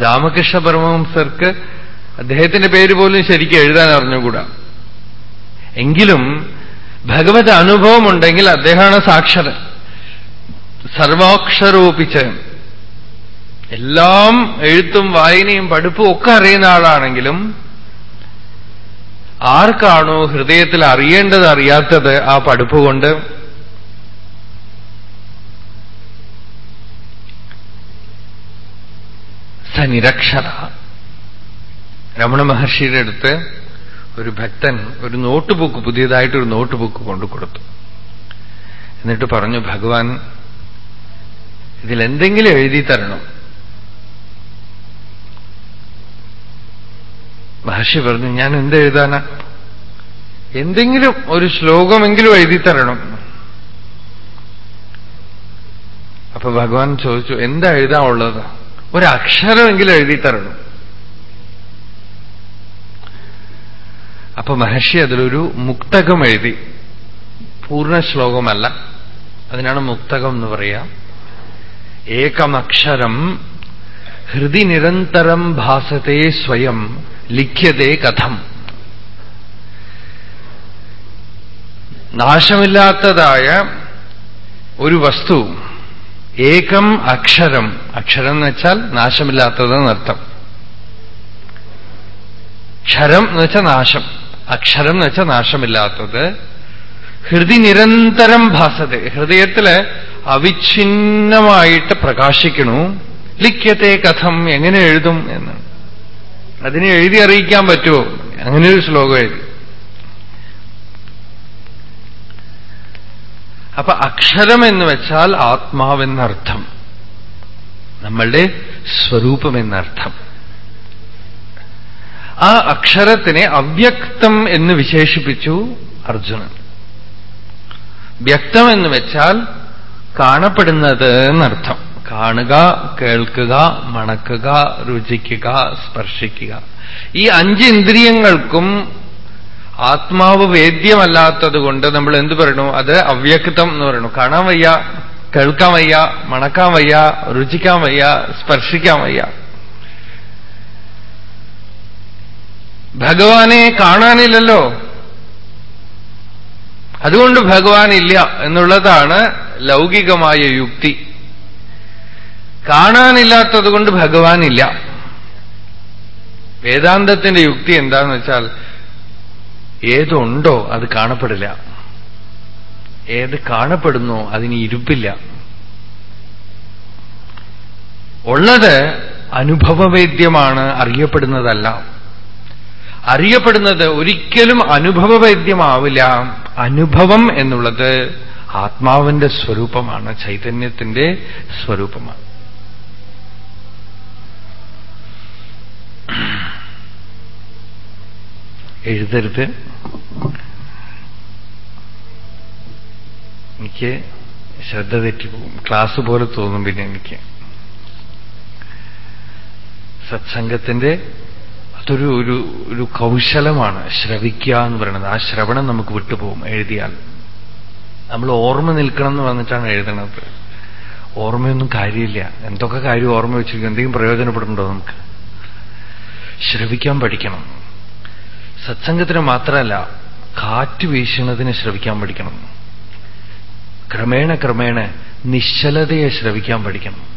രാമകൃഷ്ണ പരമഹംസർക്ക് അദ്ദേഹത്തിന്റെ പേര് പോലും ശരിക്കും എഴുതാൻ അറിഞ്ഞുകൂടാ. എങ്കിലും ഭഗവത് അനുഭവമുണ്ടെങ്കിൽ അദ്ദേഹമാണ് സാക്ഷരൻ സർവാക്ഷരോപിച്ച് എല്ലാം എഴുത്തും വായനയും പഠിപ്പും ഒക്കെ അറിയുന്ന ആളാണെങ്കിലും ആർക്കാണോ ഹൃദയത്തിൽ അറിയേണ്ടത് അറിയാത്തത് ആ പഠിപ്പ് കൊണ്ട് സനിരക്ഷര രമണ മഹർഷിയുടെ അടുത്ത് ഒരു ഭക്തൻ ഒരു നോട്ട് ബുക്ക് പുതിയതായിട്ടൊരു നോട്ട് ബുക്ക് കൊണ്ടു കൊടുത്തു എന്നിട്ട് പറഞ്ഞു ഭഗവാൻ ഇതിലെന്തെങ്കിലും എഴുതി തരണം. മഹർഷി പറഞ്ഞു ഞാൻ എന്തെഴുതാനാ എന്തെങ്കിലും ഒരു ശ്ലോകമെങ്കിലും എഴുതി തരണം. അപ്പൊ ഭഗവാൻ ചോദിച്ചു എന്താ എഴുതാനുള്ളത്? ഒരക്ഷരമെങ്കിലും എഴുതി തരണം. അപ്പൊ മഹർഷി അതിലൊരു മുക്തകം എഴുതി. പൂർണ ശ്ലോകമല്ല അതിനാണ് മുക്തകം എന്ന് പറയാ. ഏകമക്ഷരം ഹൃദി നിരന്തരം ഭാസത്തെ സ്വയം ലിഖ്യതേ കഥം. നാശമില്ലാത്തതായ ഒരു വസ്തു ഏകം അക്ഷരം. അക്ഷരം എന്ന് വെച്ചാൽ നാശമില്ലാത്തതെന്നർത്ഥം ക്ഷരം എന്ന് വെച്ചാൽ നാശം. അക്ഷരം എന്ന് വെച്ചാൽ നാശമില്ലാത്തത്. ഹൃദി നിരന്തരം ഭാസത ഹൃദയത്തിൽ അവിഛിന്നമായിട്ട് പ്രകാശിക്കണു. ലിഖ്യത്തെ കഥം എങ്ങനെ എഴുതും എന്ന്. അതിനെ എഴുതി അറിയിക്കാൻ പറ്റുമോ? അങ്ങനെ ഒരു ശ്ലോകം എഴുതി. അപ്പൊ അക്ഷരം എന്ന് വെച്ചാൽ ആത്മാവെന്നർത്ഥം. നമ്മളുടെ സ്വരൂപം എന്നർത്ഥം ആ അക്ഷരത്തിനെ അവ്യക്തം എന്ന് വിശേഷിപ്പിച്ചു അർജുനൻ. വ്യക്തം എന്ന് വെച്ചാൽ കാണപ്പെടുന്നത് എന്നർത്ഥം. കാണുക കേൾക്കുക മണക്കുക രുചിക്കുക സ്പർശിക്കുക. ഈ അഞ്ച് ഇന്ദ്രിയങ്ങൾക്കും ആത്മാവ് വേദ്യമല്ലാത്തത് കൊണ്ട് നമ്മൾ എന്ത് പറയണു? അത് അവ്യക്തം എന്ന് പറയണു. കാണാൻ വയ്യ കേൾക്കാൻ വയ്യ മണക്കാൻ വയ്യ രുചിക്കാൻ വയ്യ സ്പർശിക്കാൻ വയ്യ. ഭഗവാനെ കാണാനില്ലല്ലോ. അതുകൊണ്ട് ഭഗവാൻ ഇല്ല എന്നുള്ളതാണ് ലൗകികമായ യുക്തി. കാണാനില്ലാത്തത് കൊണ്ട് ഭഗവാൻ ഇല്ല വേദാന്തത്തിന്റെ യുക്തി എന്താന്ന് വെച്ചാൽ ഏതുണ്ടോ അത് കാണപ്പെടില്ല. ഏത് കാണപ്പെടുന്നു അതിന് ഇരുപ്പില്ല. ഉള്ളത് അനുഭവവേദ്യമാണ് അറിയപ്പെടുന്നതല്ല. അറിയപ്പെടുന്നത് ഒരിക്കലും അനുഭവവേദ്യമാവില്ല. അനുഭവം എന്നുള്ളത് ആത്മാവിന്റെ സ്വരൂപമാണ് ചൈതന്യത്തിന്റെ സ്വരൂപമാണ്. എഴുതരുത്. എനിക്ക് ശ്രദ്ധ തെറ്റിപ്പോകും. ക്ലാസ് പോലെ തോന്നും പിന്നെ എനിക്ക്. സത്സംഗത്തിന്റെ അതൊരു ഒരു ഒരു കൗശലമാണ്. ശ്രവിക്കുക എന്ന് പറയുന്നത്. ആ ശ്രവണം നമുക്ക് വിട്ടുപോകും എഴുതിയാൽ. നമ്മൾ ഓർമ്മ നിൽക്കണം എന്ന് പറഞ്ഞിട്ടാണ് എഴുതണത്. ഓർമ്മയൊന്നും കാര്യമില്ല. എന്തൊക്കെ കാര്യം ഓർമ്മ വെച്ചിരിക്കും? എന്തെങ്കിലും പ്രയോജനപ്പെടുന്നുണ്ടോ നമുക്ക്? ശ്രവിക്കാൻ പഠിക്കണം. സത്സംഗത്തിന് മാത്രമല്ല കാറ്റ് വീശുന്നതിനെ ശ്രവിക്കാൻ പഠിക്കണം. ക്രമേണ ക്രമേണ നിശ്ചലതയെ ശ്രവിക്കാൻ പഠിക്കണം.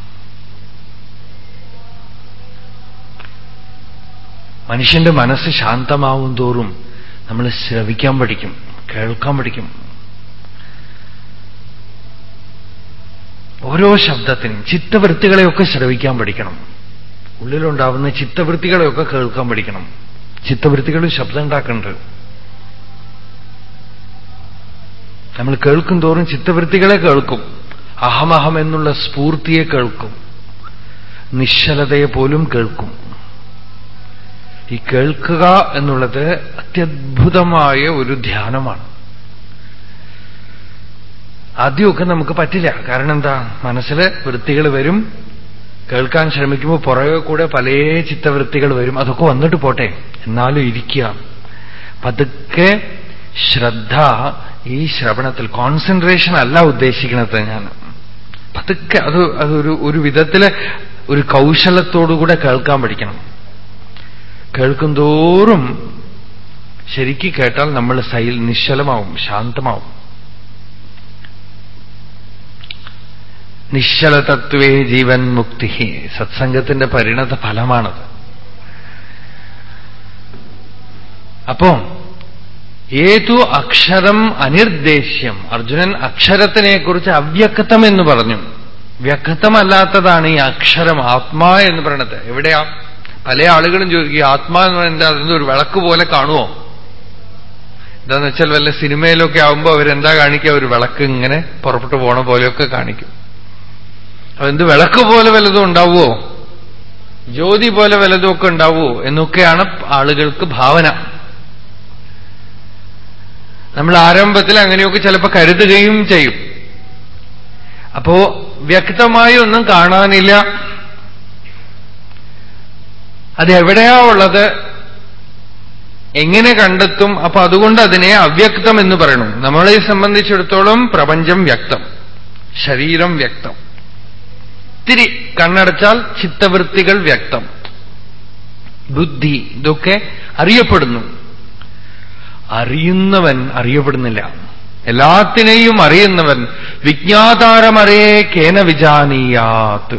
മനുഷ്യന്റെ മനസ്സ് ശാന്തമാവും തോറും നമ്മൾ ശ്രവിക്കാൻ പഠിക്കും കേൾക്കാൻ പഠിക്കും. ഓരോ ശബ്ദത്തിനും ചിത്തവൃത്തികളെയൊക്കെ ശ്രവിക്കാൻ പഠിക്കണം. ഉള്ളിലുണ്ടാവുന്ന ചിത്തവൃത്തികളെയൊക്കെ കേൾക്കാൻ പഠിക്കണം. ചിത്തവൃത്തികൾ ശബ്ദം ഉണ്ടാക്കുന്നുണ്ട് നമ്മൾ കേൾക്കും തോറും ചിത്തവൃത്തികളെ കേൾക്കും. അഹമഹം എന്നുള്ള സ്ഫൂർത്തിയെ കേൾക്കും. നിശ്ചലതയെ പോലും കേൾക്കും. ഈ കേൾക്കുക എന്നുള്ളത് അത്യത്ഭുതമായ ഒരു ധ്യാനമാണ്. ആദ്യമൊക്കെ നമുക്ക് പറ്റില്ല. കാരണം എന്താ? മനസ്സിൽ വൃത്തികൾ വരും കേൾക്കാൻ ശ്രമിക്കുമ്പോൾ പുറകെ കൂടെ പല ചിത്തവൃത്തികൾ വരും. അതൊക്കെ വന്നിട്ട് പോട്ടെ. എന്നാലും ഇരിക്കുക. പതുക്കെ ശ്രദ്ധ ഈ ശ്രവണത്തിൽ. കോൺസെൻട്രേഷൻ അല്ല ഉദ്ദേശിക്കുന്നത് ഞാൻ. പതുക്കെ അത് അതൊരു ഒരു വിധത്തിൽ ഒരു കൗശലത്തോടുകൂടെ കേൾക്കാൻ പഠിക്കണം. കേൾക്കും തോറും ശരിക്ക് കേട്ടാൽ നമ്മൾ സൈൽ നിശ്ചലമാവും ശാന്തമാവും. നിശ്ചലതത്വേ ജീവൻ മുക്തി. സത്സംഗത്തിന്റെ പരിണത ഫലമാണത്. അപ്പോ ഏതു അക്ഷരം അനിർദ്ദേശ്യം അർജുനൻ അക്ഷരത്തിനെക്കുറിച്ച് അവ്യക്തം എന്ന് പറഞ്ഞു. വ്യക്തമല്ലാത്തതാണ് ഈ അക്ഷരം ആത്മാ എന്ന് പറയണത്. എവിടെയാ? പല ആളുകളും ചോദിക്കും ആത്മാ എന്ന് പറയുന്നത് അതിന് ഒരു വിളക്ക് പോലെ കാണുമോ എന്താന്ന് വെച്ചാൽ വല്ല സിനിമയിലൊക്കെ ആവുമ്പോൾ അവരെന്താ കാണിക്കുക? ഒരു വിളക്ക് ഇങ്ങനെ പുറപ്പെട്ടു പോണ പോലെയൊക്കെ കാണിക്കും. അതെന്ത് വിളക്ക് പോലെ വല്ലതും ഉണ്ടാവുമോ ജ്യോതി പോലെ വലതുമൊക്കെ ഉണ്ടാവുമോ എന്നൊക്കെയാണ് ആളുകൾക്ക് ഭാവന. നമ്മൾ ആരംഭത്തിൽ അങ്ങനെയൊക്കെ ചിലപ്പോൾ കരുതുകയും ചെയ്യും. അപ്പോ വ്യക്തമായി ഒന്നും കാണാനില്ല. അതെവിടെയാ ഉള്ളത്? എങ്ങനെ കണ്ടെത്തും? അപ്പൊ അതുകൊണ്ട് അതിനെ അവ്യക്തം എന്ന് പറയണം. നമ്മളെ സംബന്ധിച്ചിടത്തോളം പ്രപഞ്ചം വ്യക്തം. ശരീരം വ്യക്തം. ഇത്തിരി കണ്ണടച്ചാൽ ചിത്തവൃത്തികൾ വ്യക്തം. ബുദ്ധി ഇതൊക്കെ അറിയപ്പെടുന്നു. അറിയുന്നവൻ അറിയപ്പെടുന്നില്ല. എല്ലാത്തിനെയും അറിയുന്നവൻ വിജ്ഞാതാരമറേ കേന വിജാനീയാത്ത്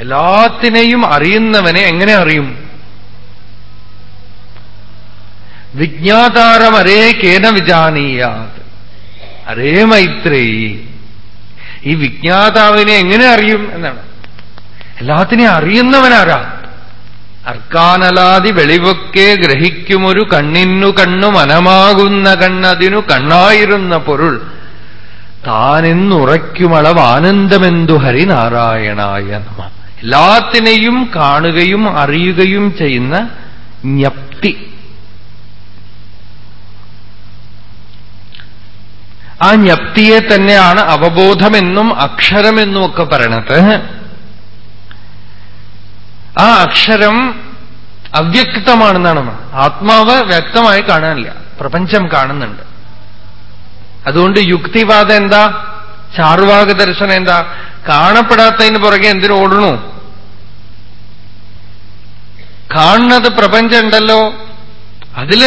എല്ലാത്തിനെയും അറിയുന്നവനെ എങ്ങനെ അറിയും? വിജ്ഞാതാരമരേ കേന വിജാനീയാത്. അരേ മൈത്രേയി. ഈ വിജ്ഞാതാവിനെ എങ്ങനെ അറിയും എന്നാണ്. എല്ലാത്തിനെയും അറിയുന്നവനാരാ? അർക്കാനലാതി വെളിവൊക്കെ ഗ്രഹിക്കുമൊരു കണ്ണിന്നു കണ്ണു മനമാകുന്ന കണ്ണതിനു കണ്ണായിരുന്ന പൊരുൾ. താനെന്നുറയ്ക്കുമളവ് ആനന്ദമെന്തു ഹരിനാരായണായ നമ. എല്ലാത്തിനെയും കാണുകയും അറിയുകയും ചെയ്യുന്ന ജ്ഞപ്തി. ആ ജ്ഞപ്തിയെ തന്നെയാണ് അവബോധമെന്നും അക്ഷരമെന്നും ഒക്കെ പറയണത്. ആ അക്ഷരം അവ്യക്തമാണെന്നാണ് ആത്മാവ് വ്യക്തമായി കാണാനില്ല. പ്രപഞ്ചം കാണുന്നുണ്ട്. അതുകൊണ്ട് യുക്തിവാദം എന്താ? ചാർവാക ദർശനം എന്താ? കാണപ്പെടാത്തതിന് പുറകെ എന്തിനു ഓടണു? കാണുന്നത് പ്രപഞ്ചമുണ്ടല്ലോ അതിൽ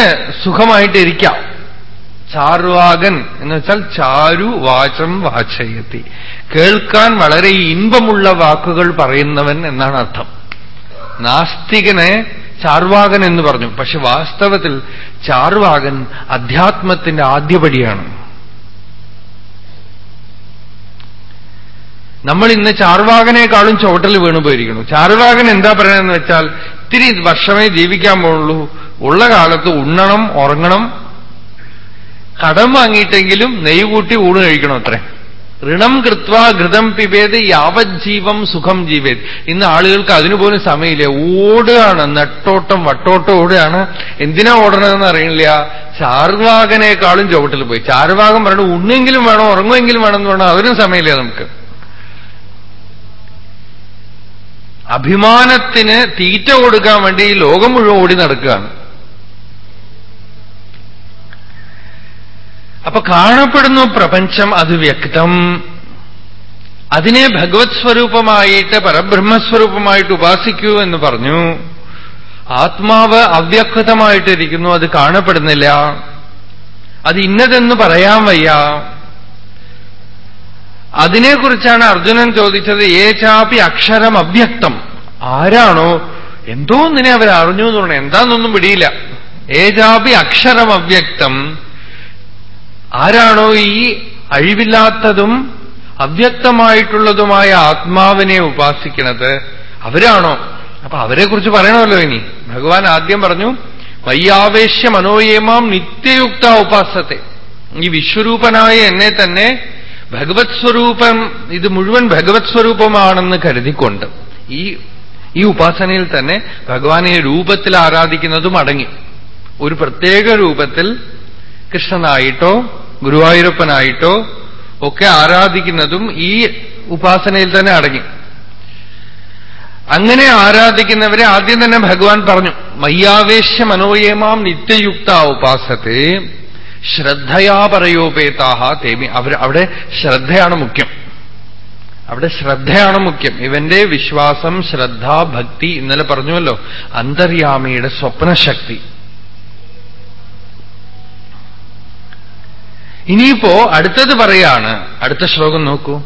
സുഖമായിട്ടിരിക്കാം. ചാർവാകൻ എന്ന് വെച്ചാൽ ചാരു വാചം വാചയത്തി കേൾക്കാൻ വളരെ ഇൻപമുള്ള വാക്കുകൾ പറയുന്നവൻ എന്നാണ് അർത്ഥം. നാസ്തികനെ ചാർവാകൻ എന്ന് പറഞ്ഞു. പക്ഷെ വാസ്തവത്തിൽ ചാർവാകൻ അധ്യാത്മത്തിന്റെ ആദ്യപടിയാണ്. നമ്മൾ ഇന്ന് ചാർവാകനേക്കാളും ചോട്ടൽ വീണു പോയിരിക്കുന്നു. ചാർവാകൻ എന്താ പറയണമെന്ന് വെച്ചാൽ ഇത്തിരി വർഷമേ ജീവിക്കാൻ പോകുള്ളൂ ഉള്ള കാലത്ത് ഉണ്ണണം ഉറങ്ങണം കടം വാങ്ങിയിട്ടെങ്കിലും നെയ്യ് കൂട്ടി ഊണ് കഴിക്കണം അത്രേ. ഋണം കൃത്വ ഘൃതം പിബേത് യാവജ്ജീവം സുഖം ജീവേത്. ഇന്ന് ആളുകൾക്ക് അതിനുപോലും സമയമില്ല. ഓടുകയാണ് നട്ടോട്ടം വട്ടോട്ടം ഓടുകയാണ്. എന്തിനാ ഓടണതെന്ന് അറിയില്ല. ചാർവാകനേക്കാളും ചുവട്ടിൽ പോയി. ചാർവാകം പറഞ്ഞു ഉണ്ണെങ്കിലും വേണം ഉറങ്ങുമെങ്കിലും വേണം എന്ന് പറഞ്ഞാൽ അതിനും സമയമില്ല നമുക്ക്. അഭിമാനത്തിന് തീറ്റ കൊടുക്കാൻ വേണ്ടി ലോകം മുഴുവൻ ഓടി നടക്കുകയാണ്. അപ്പൊ കാണപ്പെടുന്നു പ്രപഞ്ചം അത് വ്യക്തം. അതിനെ ഭഗവത് സ്വരൂപമായിട്ട് പരബ്രഹ്മസ്വരൂപമായിട്ട് ഉപാസിക്കൂ എന്ന് പറഞ്ഞു. ആത്മാവ് അവ്യക്തമായിട്ടിരിക്കുന്നു അത് കാണപ്പെടുന്നില്ല. അത് ഇന്നതെന്ന് പറയാൻ വയ്യ. അതിനെക്കുറിച്ചാണ് അർജുനൻ ചോദിച്ചത് ഏ ചാപി അക്ഷരം അവ്യക്തം. ആരാണോ? എന്തോ ഒന്നിനെ അവർ അറിഞ്ഞു എന്ന് പറഞ്ഞു എന്താന്നൊന്നും പിടിയില്ല. ചാപി അക്ഷരം അവ്യക്തം. ആരാണോ ഈ അഴിവില്ലാത്തതും അവ്യക്തമായിട്ടുള്ളതുമായ ആത്മാവിനെ ഉപാസിക്കുന്നത് അവരാണോ? അപ്പൊ അവരെക്കുറിച്ച് പറയണമല്ലോ ഇനി. ഭഗവാൻ ആദ്യം പറഞ്ഞു വയ്യാവേശ്യ മനോയേമാം നിത്യയുക്ത ഉപാസത്തെ. ഈ വിശ്വരൂപനായ എന്നെ തന്നെ ഭഗവത് സ്വരൂപം ഇത് മുഴുവൻ ഭഗവത് സ്വരൂപമാണെന്ന് കരുതിക്കൊണ്ട് ഈ ഈ ഉപാസനയിൽ തന്നെ ഭഗവാനെ രൂപത്തിൽ ആരാധിക്കുന്നതും അടങ്ങി. ഒരു പ്രത്യേക രൂപത്തിൽ കൃഷ്ണനായിട്ടോ ഗുരുവായൂരപ്പനായിട്ടോ ഒക്കെ ആരാധിക്കുന്നതും ഈ ഉപാസനയിൽ തന്നെ അടങ്ങി. അങ്ങനെ ആരാധിക്കുന്നവരെ ആദ്യം തന്നെ ഭഗവാൻ പറഞ്ഞു മയ്യാവേശ്യ മനോയേമാം നിത്യയുക്ത ഉപാസത്തെ ശ്രദ്ധയാ പറയോപേതാഹ തേമി. അവർ അവിടെ ശ്രദ്ധയാണ് മുഖ്യം. അവിടെ ശ്രദ്ധയാണ് മുഖ്യം. ഇവന്റെ വിശ്വാസം ശ്രദ്ധ ഭക്തി ഇന്നലെ പറഞ്ഞുവല്ലോ അന്തര്യാമിയുടെ സ്വപ്നശക്തി. ഇനിയിപ്പോ അടുത്തത് പറയാണ്. അടുത്ത ശ്ലോകം നോക്കൂ.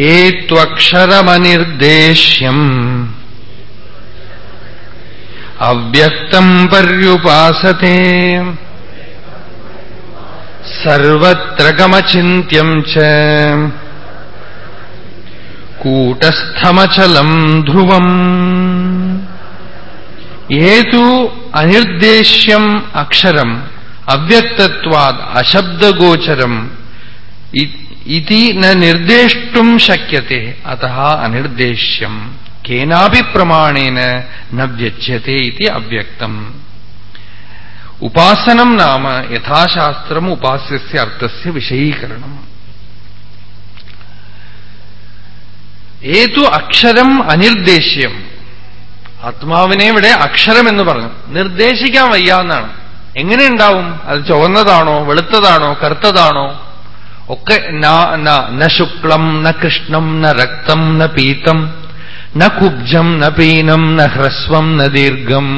ഏത്വക്ഷരമനിർദ്ദേശ്യം അവ്യക്തം പര്യുപാസത്തെ. സർവത്രഗമചിന്യം ച. കൂട്ടസ്ഥമചലം ധ്രുവം. ഏതു അനിർദ്ദേശ്യം അക്ഷരം അവ്യക്തത്വാത് അശബ്ദഗോചരം. ഇതി നിർദ്ദേഷ്ടും ശക്യത്തെ അത അനിർദ്ദേശ്യം. കേനാപി പ്രമാണേന ന വ്യജ്യത്തെ ഇതി അവ്യക്തം. ഉപാസനം നാമ യഥാശാസ്ത്രം ഉപാസ്യസ്യ അർത്ഥസ്യ വിഷയീകരണം. ഏതു അക്ഷരം അനിർദ്ദേശ്യം? ആത്മാവിനെ ഇവിടെ അക്ഷരം എന്ന് പറഞ്ഞു. നിർദ്ദേശിക്കാൻ വയ്യ എന്നാണ് എങ്ങനെ ഉണ്ടാവും അത് ചുവന്നതാണോ? വെളുത്തതാണോ? കറുത്തതാണോ? ഒക്കെ ന ശുക്ലം ന കൃഷ്ണം ന രക്തം ന പീതം ന കുബ്ജം ന പീനം ന ഹ്രസ്വം ന ദീർഘം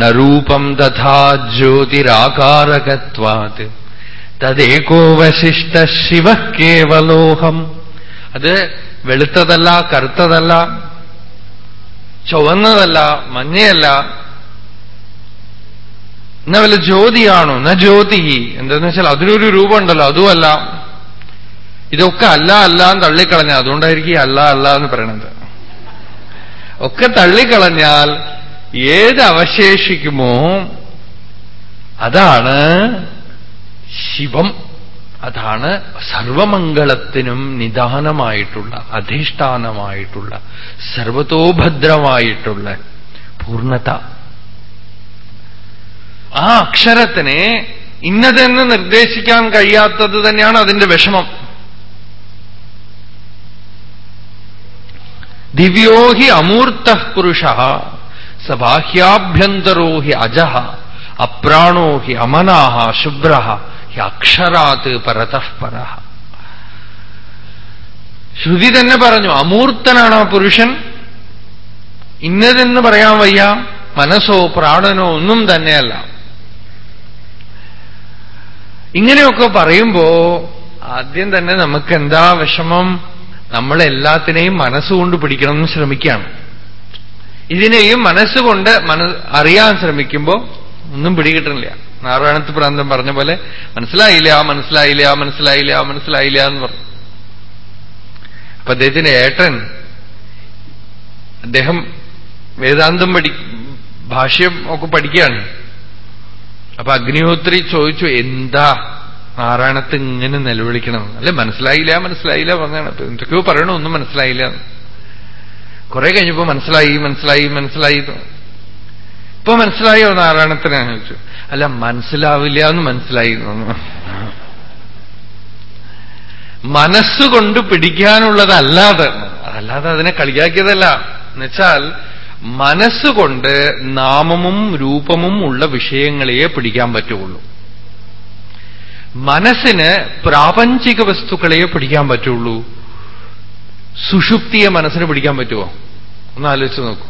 ന രൂപം തഥാ ജ്യോതിരാകാരകത്വാത്. തദ്ദേകോവശിഷ്ട ശിവ കേവലോഹം. അത് വെളുത്തതല്ല കറുത്തതല്ല ചുവന്നതല്ല മഞ്ഞയല്ല എന്നാ വല്ല ജ്യോതിയാണോ? ന ജ്യോതി എന്താന്ന് വെച്ചാൽ അതിനൊരു രൂപമുണ്ടല്ലോ അതുമല്ല. ഇതൊക്കെ അല്ല അല്ല എന്ന് തള്ളിക്കളഞ്ഞ അതുകൊണ്ടായിരിക്കും അല്ല അല്ല എന്ന് പറയണത്. ഒക്കെ തള്ളിക്കളഞ്ഞാൽ ഏത് അവശേഷിക്കുമോ അതാണ് ശിവം. അതാണ് സർവമംഗളത്തിനും നിദാനമായിട്ടുള്ള അധിഷ്ഠാനമായിട്ടുള്ള സർവതോഭദ്രമായിട്ടുള്ള പൂർണത. ആ അക്ഷരത്തിനെ ഇന്നതെന്ന് നിർദ്ദേശിക്കാൻ കഴിയാത്തത് തന്നെയാണ് അതിന്റെ വിഷമം. ദിവ്യോ ഹി അമൂർത്ത പുരുഷ സബാഹ്യാഭ്യന്തരോ ഹി അജ അപ്രാണോ ഹി അമനാഹ ശുഭ്ര ഹി അക്ഷരാത് പരതഃപര ശ്രുതി തന്നെ പറഞ്ഞു അമൂർത്തനാണ് ആ പുരുഷൻ. ഇന്നതെന്ന് പറയാൻ വയ്യ മനസ്സോ പ്രാണനോ ഒന്നും തന്നെയല്ല. ഇങ്ങനെയൊക്കെ പറയുമ്പോ ആദ്യം തന്നെ നമുക്ക് എന്താ വിഷമം? നമ്മളെല്ലാത്തിനെയും മനസ്സുകൊണ്ട് പിടിക്കണം എന്ന് ശ്രമിക്കുകയാണ്. ഇതിനെയും മനസ്സുകൊണ്ട് മന അറിയാൻ ശ്രമിക്കുമ്പോ ഒന്നും പിടികിട്ടണില്ല നാരായണത്ത് പ്രാന്തം പറഞ്ഞ പോലെ മനസ്സിലായില്ല മനസ്സിലായില്ല മനസ്സിലായില്ല മനസ്സിലായില്ല എന്ന് പറഞ്ഞു. അപ്പൊ അദ്ദേഹത്തിന്റെ ഏട്ടൻ അദ്ദേഹം വേദാന്തം പഠി ഭാഷ്യം ഒക്കെ പഠിക്കുകയാണ്. അപ്പൊ അഗ്നിഹോത്രി ചോദിച്ചു എന്താ? നാരായണത്ത് ഇങ്ങനെ നിലവിളിക്കണം. അല്ലെ മനസ്സിലായില്ല മനസ്സിലായില്ല പറഞ്ഞാണ് എന്തൊക്കെയോ പറയണോ ഒന്നും മനസ്സിലായില്ല. കുറെ കഴിഞ്ഞപ്പോ മനസ്സിലായി മനസ്സിലായി മനസ്സിലായി. ഇപ്പൊ മനസ്സിലായോ നാരായണത്തിന്? ചോദിച്ചു. അല്ല മനസ്സിലാവില്ല എന്ന് മനസ്സിലായി. മനസ്സുകൊണ്ട് പിടിക്കാനുള്ളതല്ലാതെ അതല്ലാതെ അതിനെ കളിയാക്കിയതല്ല. എന്നുവെച്ചാൽ മനസ്സുകൊണ്ട് നാമമും രൂപമും ഉള്ള വിഷയങ്ങളെയേ പിടിക്കാൻ പറ്റുള്ളൂ. മനസ്സിന് പ്രാപഞ്ചിക വസ്തുക്കളെയേ പിടിക്കാൻ പറ്റുള്ളൂ. സുഷുപ്തിയെ മനസ്സിന് പിടിക്കാൻ പറ്റുമോ ഒന്ന് ആലോചിച്ച് നോക്കൂ.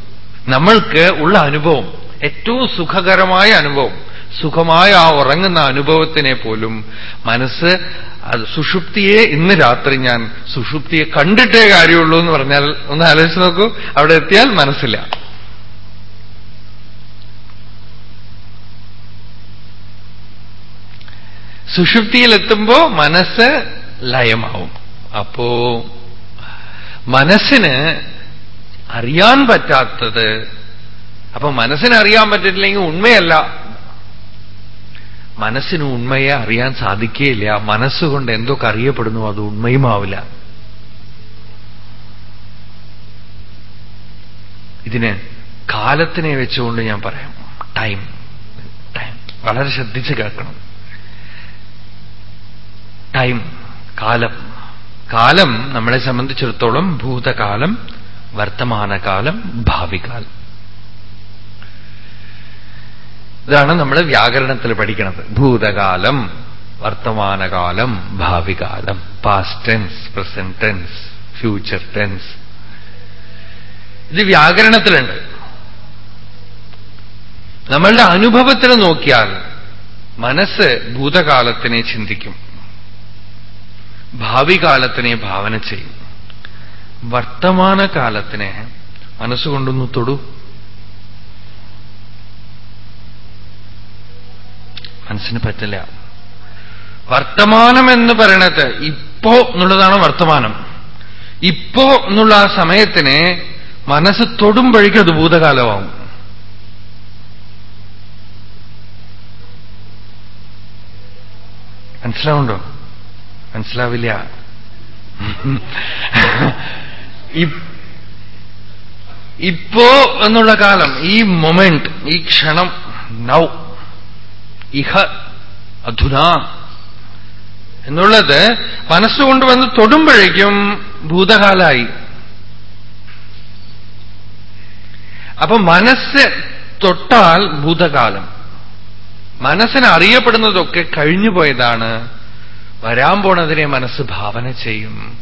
നമ്മൾക്ക് ഉള്ള അനുഭവം ഏറ്റവും സുഖകരമായ അനുഭവം സുഖമായ ആ ഉറങ്ങുന്ന അനുഭവത്തിനെ പോലും മനസ്സ് സുഷുപ്തിയെ ഇന്ന് രാത്രി ഞാൻ സുഷുപ്തിയെ കണ്ടിട്ടേ കാര്യമുള്ളൂ എന്ന് പറഞ്ഞാൽ ഒന്ന് ആലോചിച്ച് നോക്കൂ. അവിടെ എത്തിയാൽ മനസ്സില്ല. സുഷുപ്തിയിലെത്തുമ്പോ മനസ്സ് ലയമാവും. അപ്പോ മനസ്സിന് അറിയാൻ പറ്റാത്തത് അപ്പൊ മനസ്സിന് അറിയാൻ പറ്റിട്ടില്ലെങ്കിൽ ഉണ്മയല്ല. മനസ്സിന് ഉണ്മയെ അറിയാൻ സാധിക്കുകയില്ല മനസ്സുകൊണ്ട് എന്തൊക്കെ അറിയപ്പെടുന്നു അത് ഉണ്മയുമാവില്ല. ഇതിന് കാലത്തിനെ വെച്ചുകൊണ്ട് ഞാൻ പറയാം. ടൈം. ടൈം. വളരെ ശ്രദ്ധിച്ച് കേൾക്കണം. ടൈം. കാലം. കാലം നമ്മളെ സംബന്ധിച്ചിടത്തോളം ഭൂതകാലം വർത്തമാനകാലം ഭാവികാലം. ഇതാണ് നമ്മൾ വ്യാകരണത്തിൽ പഠിക്കുന്നത് ഭൂതകാലം വർത്തമാനകാലം ഭാവികാലം past tense present tense future tense ഇത് വ്യാകരണത്തിലുണ്ട്. നമ്മളുടെ അനുഭവത്തിൽ നോക്കിയാൽ മനസ്സ് ഭൂതകാലത്തിനെ ചിന്തിക്കും. ഭാവി കാലത്തിനെ ഭാവന ചെയ്യും. വർത്തമാനകാലത്തിനെ മനസ്സുകൊണ്ടൊന്ന് തൊടു. മനസ്സിന് പറ്റില്ല. വർത്തമാനം എന്ന് പറയണത് ഇപ്പോ എന്നുള്ളതാണ് വർത്തമാനം. ഇപ്പോ എന്നുള്ള ആ സമയത്തിനെ മനസ്സ് തൊടുമ്പോഴേക്കും അത് ഭൂതകാലമാവും. മനസ്സിലാവുണ്ടോ മനസ്സിലാവില്ല. ഇപ്പോ എന്നുള്ള കാലം ഈ മൊമെന്റ് ഈ ക്ഷണം നൗ ഇഹ അധുന. എന്നുള്ളത് മനസ്സുകൊണ്ട് വന്ന് തൊടുമ്പോഴേക്കും ഭൂതകാലായി. അപ്പൊ മനസ്സ് തൊട്ടാൽ ഭൂതകാലം. മനസ്സിന് അറിയപ്പെടുന്നതൊക്കെ കഴിഞ്ഞു പോയതാണ്. വരാൻ പോണതിനെ മനസ്സ് ഭാവന ചെയ്യും.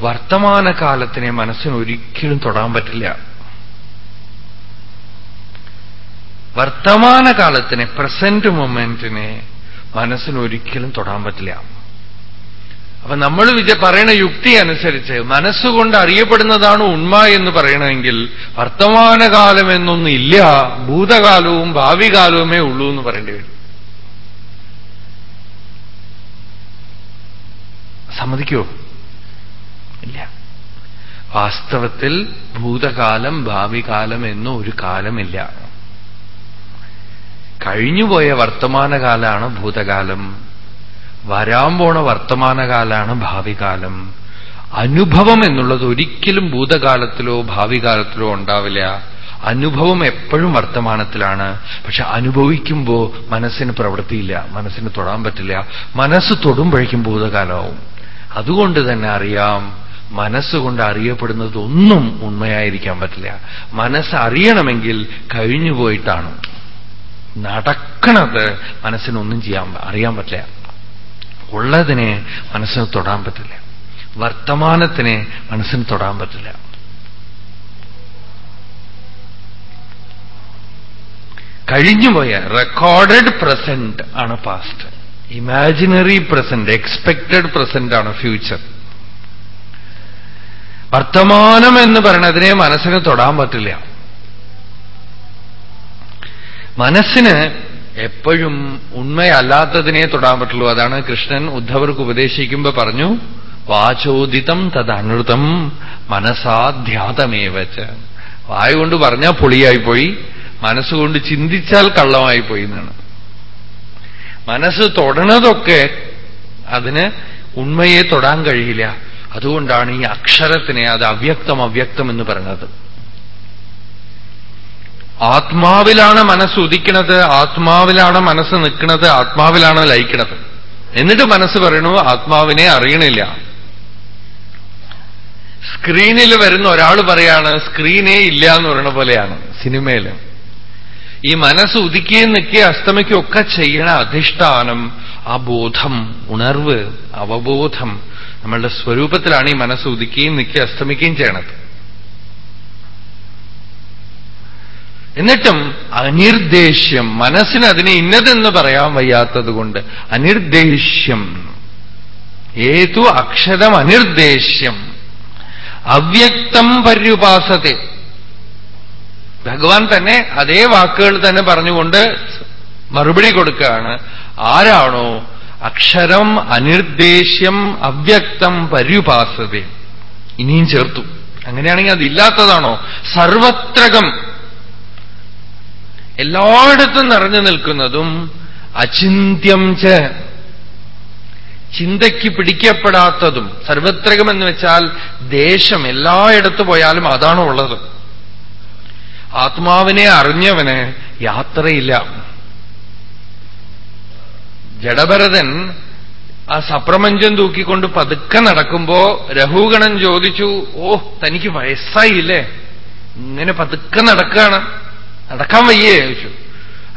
വർത്തമാനകാലത്തിനെ മനസ്സിന് ഒരിക്കലും തൊടാൻ പറ്റില്ല. വർത്തമാനകാലത്തിനെ പ്രസന്റ് മൊമെന്റിനെ മനസ്സിന് ഒരിക്കലും തൊടാൻ പറ്റില്ല. അപ്പൊ നമ്മൾ വിജ പറയണ യുക്തി അനുസരിച്ച് മനസ്സുകൊണ്ട് അറിയപ്പെടുന്നതാണ് ഉണ്മ എന്ന് പറയണമെങ്കിൽ വർത്തമാനകാലം എന്നൊന്നും ഇല്ല ഭൂതകാലവും ഭാവി കാലവുമേ ഉള്ളൂ എന്ന് പറയേണ്ടി വരും. സമ്മതിക്കോ? ഇല്ല. വാസ്തവത്തിൽ ഭൂതകാലം ഭാവി കാലം എന്നോ ഒരു കാലമില്ല. കഴിഞ്ഞുപോയ വർത്തമാനകാലാണ് ഭൂതകാലം. വരാൻ പോണ വർത്തമാനകാലാണ് ഭാവികാലം. അനുഭവം എന്നുള്ളത് ഒരിക്കലും ഭൂതകാലത്തിലോ ഭാവികാലത്തിലോ ഉണ്ടാവില്ല. അനുഭവം എപ്പോഴും വർത്തമാനത്തിലാണ്. പക്ഷെ അനുഭവിക്കുമ്പോൾ മനസ്സിന് പ്രവൃത്തിയില്ല മനസ്സിന് തൊടാൻ പറ്റില്ല. മനസ്സ് തൊടുമ്പോഴേക്കും ഭൂതകാലമാവും. അതുകൊണ്ട് തന്നെ അറിയാം മനസ്സുകൊണ്ട് അറിയപ്പെടുന്നത് ഒന്നും ഉണ്മയായിരിക്കാൻ പറ്റില്ല. മനസ്സ് അറിയണമെങ്കിൽ കഴിഞ്ഞുപോയിട്ടാണ്. നടക്കണത് മനസ്സിനൊന്നും ചെയ്യാൻ അറിയാൻ പറ്റില്ല. ഉള്ളതിനെ മനസ്സിന് തൊടാൻ പറ്റില്ല. വർത്തമാനത്തിനെ മനസ്സിന് തൊടാൻ പറ്റില്ല. കഴിഞ്ഞുപോയ റെക്കോർഡഡ് പ്രസന്റ് ആണ് past imaginary present expected present ആണ് ഫ്യൂച്ചർ വർത്തമാനം എന്ന് പറയുന്നതിനെ മനസ്സിന് തൊടാൻ പറ്റില്ല. മനസ്സിന് എപ്പോഴും ഉണ്മയല്ലാത്തതിനെ തൊടാൻ പറ്റുള്ളൂ. അതാണ് കൃഷ്ണൻ ഉദ്ധവർക്ക് ഉപദേശിക്കുമ്പോ പറഞ്ഞു വാചോദിതം തദനൃതം മനസാധ്യാതമേവച്ച് വായ കൊണ്ട് പറഞ്ഞാൽ പൊളിയായിപ്പോയി മനസ്സുകൊണ്ട് ചിന്തിച്ചാൽ കള്ളമായിപ്പോയി എന്നാണ്. മനസ്സ് തൊടണതൊക്കെ അതിന് ഉണ്മയെ തൊടാൻ കഴിയില്ല. അതുകൊണ്ടാണ് ഈ അക്ഷരത്തിനെ അത് അവ്യക്തം അവ്യക്തം എന്ന് പറഞ്ഞത്. ആത്മാവിലാണ് മനസ്സ് ഉദിക്കണത് ആത്മാവിലാണ് മനസ്സ് നിൽക്കുന്നത് ആത്മാവിലാണ് ലയിക്കണത്. എന്നിട്ട് മനസ്സ് പറയണു ആത്മാവിനെ അറിയണില്ല. സ്ക്രീനിൽ വരുന്ന ഒരാൾ പറയാണ് സ്ക്രീനേ ഇല്ല എന്ന് പറയുന്ന പോലെയാണ് സിനിമയിൽ ഈ മനസ്സ് ഉദിക്കുകയും നിൽക്കുകയും അസ്തമിക്കുകയും ഒക്കെ ചെയ്യണ അധിഷ്ഠാനം ആ ബോധം ഉണർവ് അവബോധം നമ്മളുടെ സ്വരൂപത്തിലാണ് ഈ മനസ്സ് ഉദിക്കുകയും നിൽക്കുകയും അസ്തമിക്കുകയും ചെയ്യണത്. എന്നിട്ടും അനിർദ്ദേശ്യം മനസ്സിന് അതിനെ ഇന്നതെന്ന് പറയാൻ വയ്യാത്തത് കൊണ്ട് അനിർദ്ദേശ്യം ഏതു അക്ഷരം അനിർദ്ദേശ്യം അവ്യക്തം പര്യുപാസത്തെ. ഭഗവാൻ തന്നെ അതേ വാക്കുകൾ തന്നെ പറഞ്ഞുകൊണ്ട് മറുപടി കൊടുക്കുകയാണ്. ആരാണോ അക്ഷരം അനിർദ്ദേശ്യം അവ്യക്തം പര്യുപാസത ഇനിയും ചേർത്തു. അങ്ങനെയാണെങ്കിൽ അതില്ലാത്തതാണോ? സർവത്രകം എല്ലായിടത്തും നിറഞ്ഞു നിൽക്കുന്നതും അചിന്ത്യം ച. ചിന്തയ്ക്ക് പിടിക്കപ്പെടാത്തതും സർവത്രകം എന്ന് വെച്ചാൽ ദേശം എല്ലായിടത്ത് പോയാലും അതാണ് ഉള്ളത്. ആത്മാവിനെ അറിഞ്ഞവന് യാത്രയില്ല. ജഡഭരതൻ ആ സപ്രമഞ്ചം തൂക്കിക്കൊണ്ട് പതുക്കെ നടക്കുമ്പോ രഘുഗണൻ ചോദിച്ചു ഓ തനിക്ക് വയസ്സായില്ലേ? ഇങ്ങനെ പതുക്കെ നടക്കുകയാണ് നടക്കാൻ വയ്യേ ചോദിച്ചു.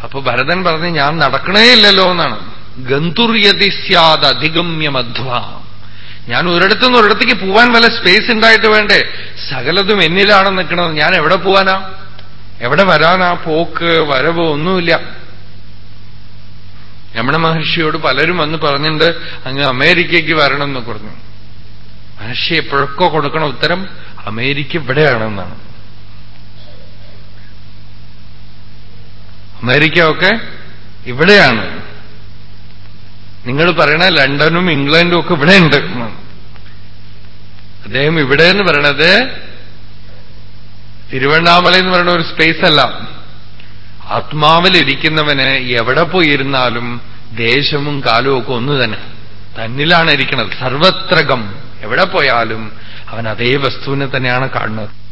അപ്പൊ ഭരതൻ പറഞ്ഞ് ഞാൻ നടക്കണേ ഇല്ലല്ലോ എന്നാണ്. ഗന്തുര്യതി സ്യാദ് അധിഗമ്യമധ്വ. ഞാൻ ഒരിടത്തുനിന്ന് ഒരിടത്തേക്ക് പോവാൻ വല്ല സ്പേസ് ഉണ്ടായിട്ട് വേണ്ടേ? സകലതും എന്നിലാണ് നിൽക്കുന്നത് ഞാൻ എവിടെ പോവാനാ? എവിടെ വരാനാ? പോക്ക് വരവ് ഒന്നുമില്ല. രമണ മഹർഷിയോട് പലരും വന്ന് പറഞ്ഞിട്ടുണ്ട് അങ്ങ് അമേരിക്കയ്ക്ക് വരണം എന്ന് പറഞ്ഞു. മഹർഷി എപ്പോഴൊക്കെ കൊടുക്കണ ഉത്തരം? അമേരിക്ക ഇവിടെയാണെന്നാണ്. അമേരിക്ക ഒക്കെ ഇവിടെയാണ്. നിങ്ങൾ പറയണ ലണ്ടനും ഇംഗ്ലണ്ടും ഒക്കെ ഇവിടെ ഉണ്ട് അദ്ദേഹം ഇവിടെ എന്ന് പറയണത് തിരുവണ്ണാമല എന്ന് പറയുന്ന ഒരു സ്പേസ് അല്ല. ആത്മാവിലിരിക്കുന്നവന് എവിടെ പോയിരുന്നാലും ദേശവും കാലവും ഒക്കെ ഒന്ന് തന്നെ. തന്നിലാണ് ഇരിക്കുന്നത് സർവത്രകം എവിടെ പോയാലും അവൻ അതേ വസ്തുവിനെ തന്നെയാണ് കാണുന്നത്.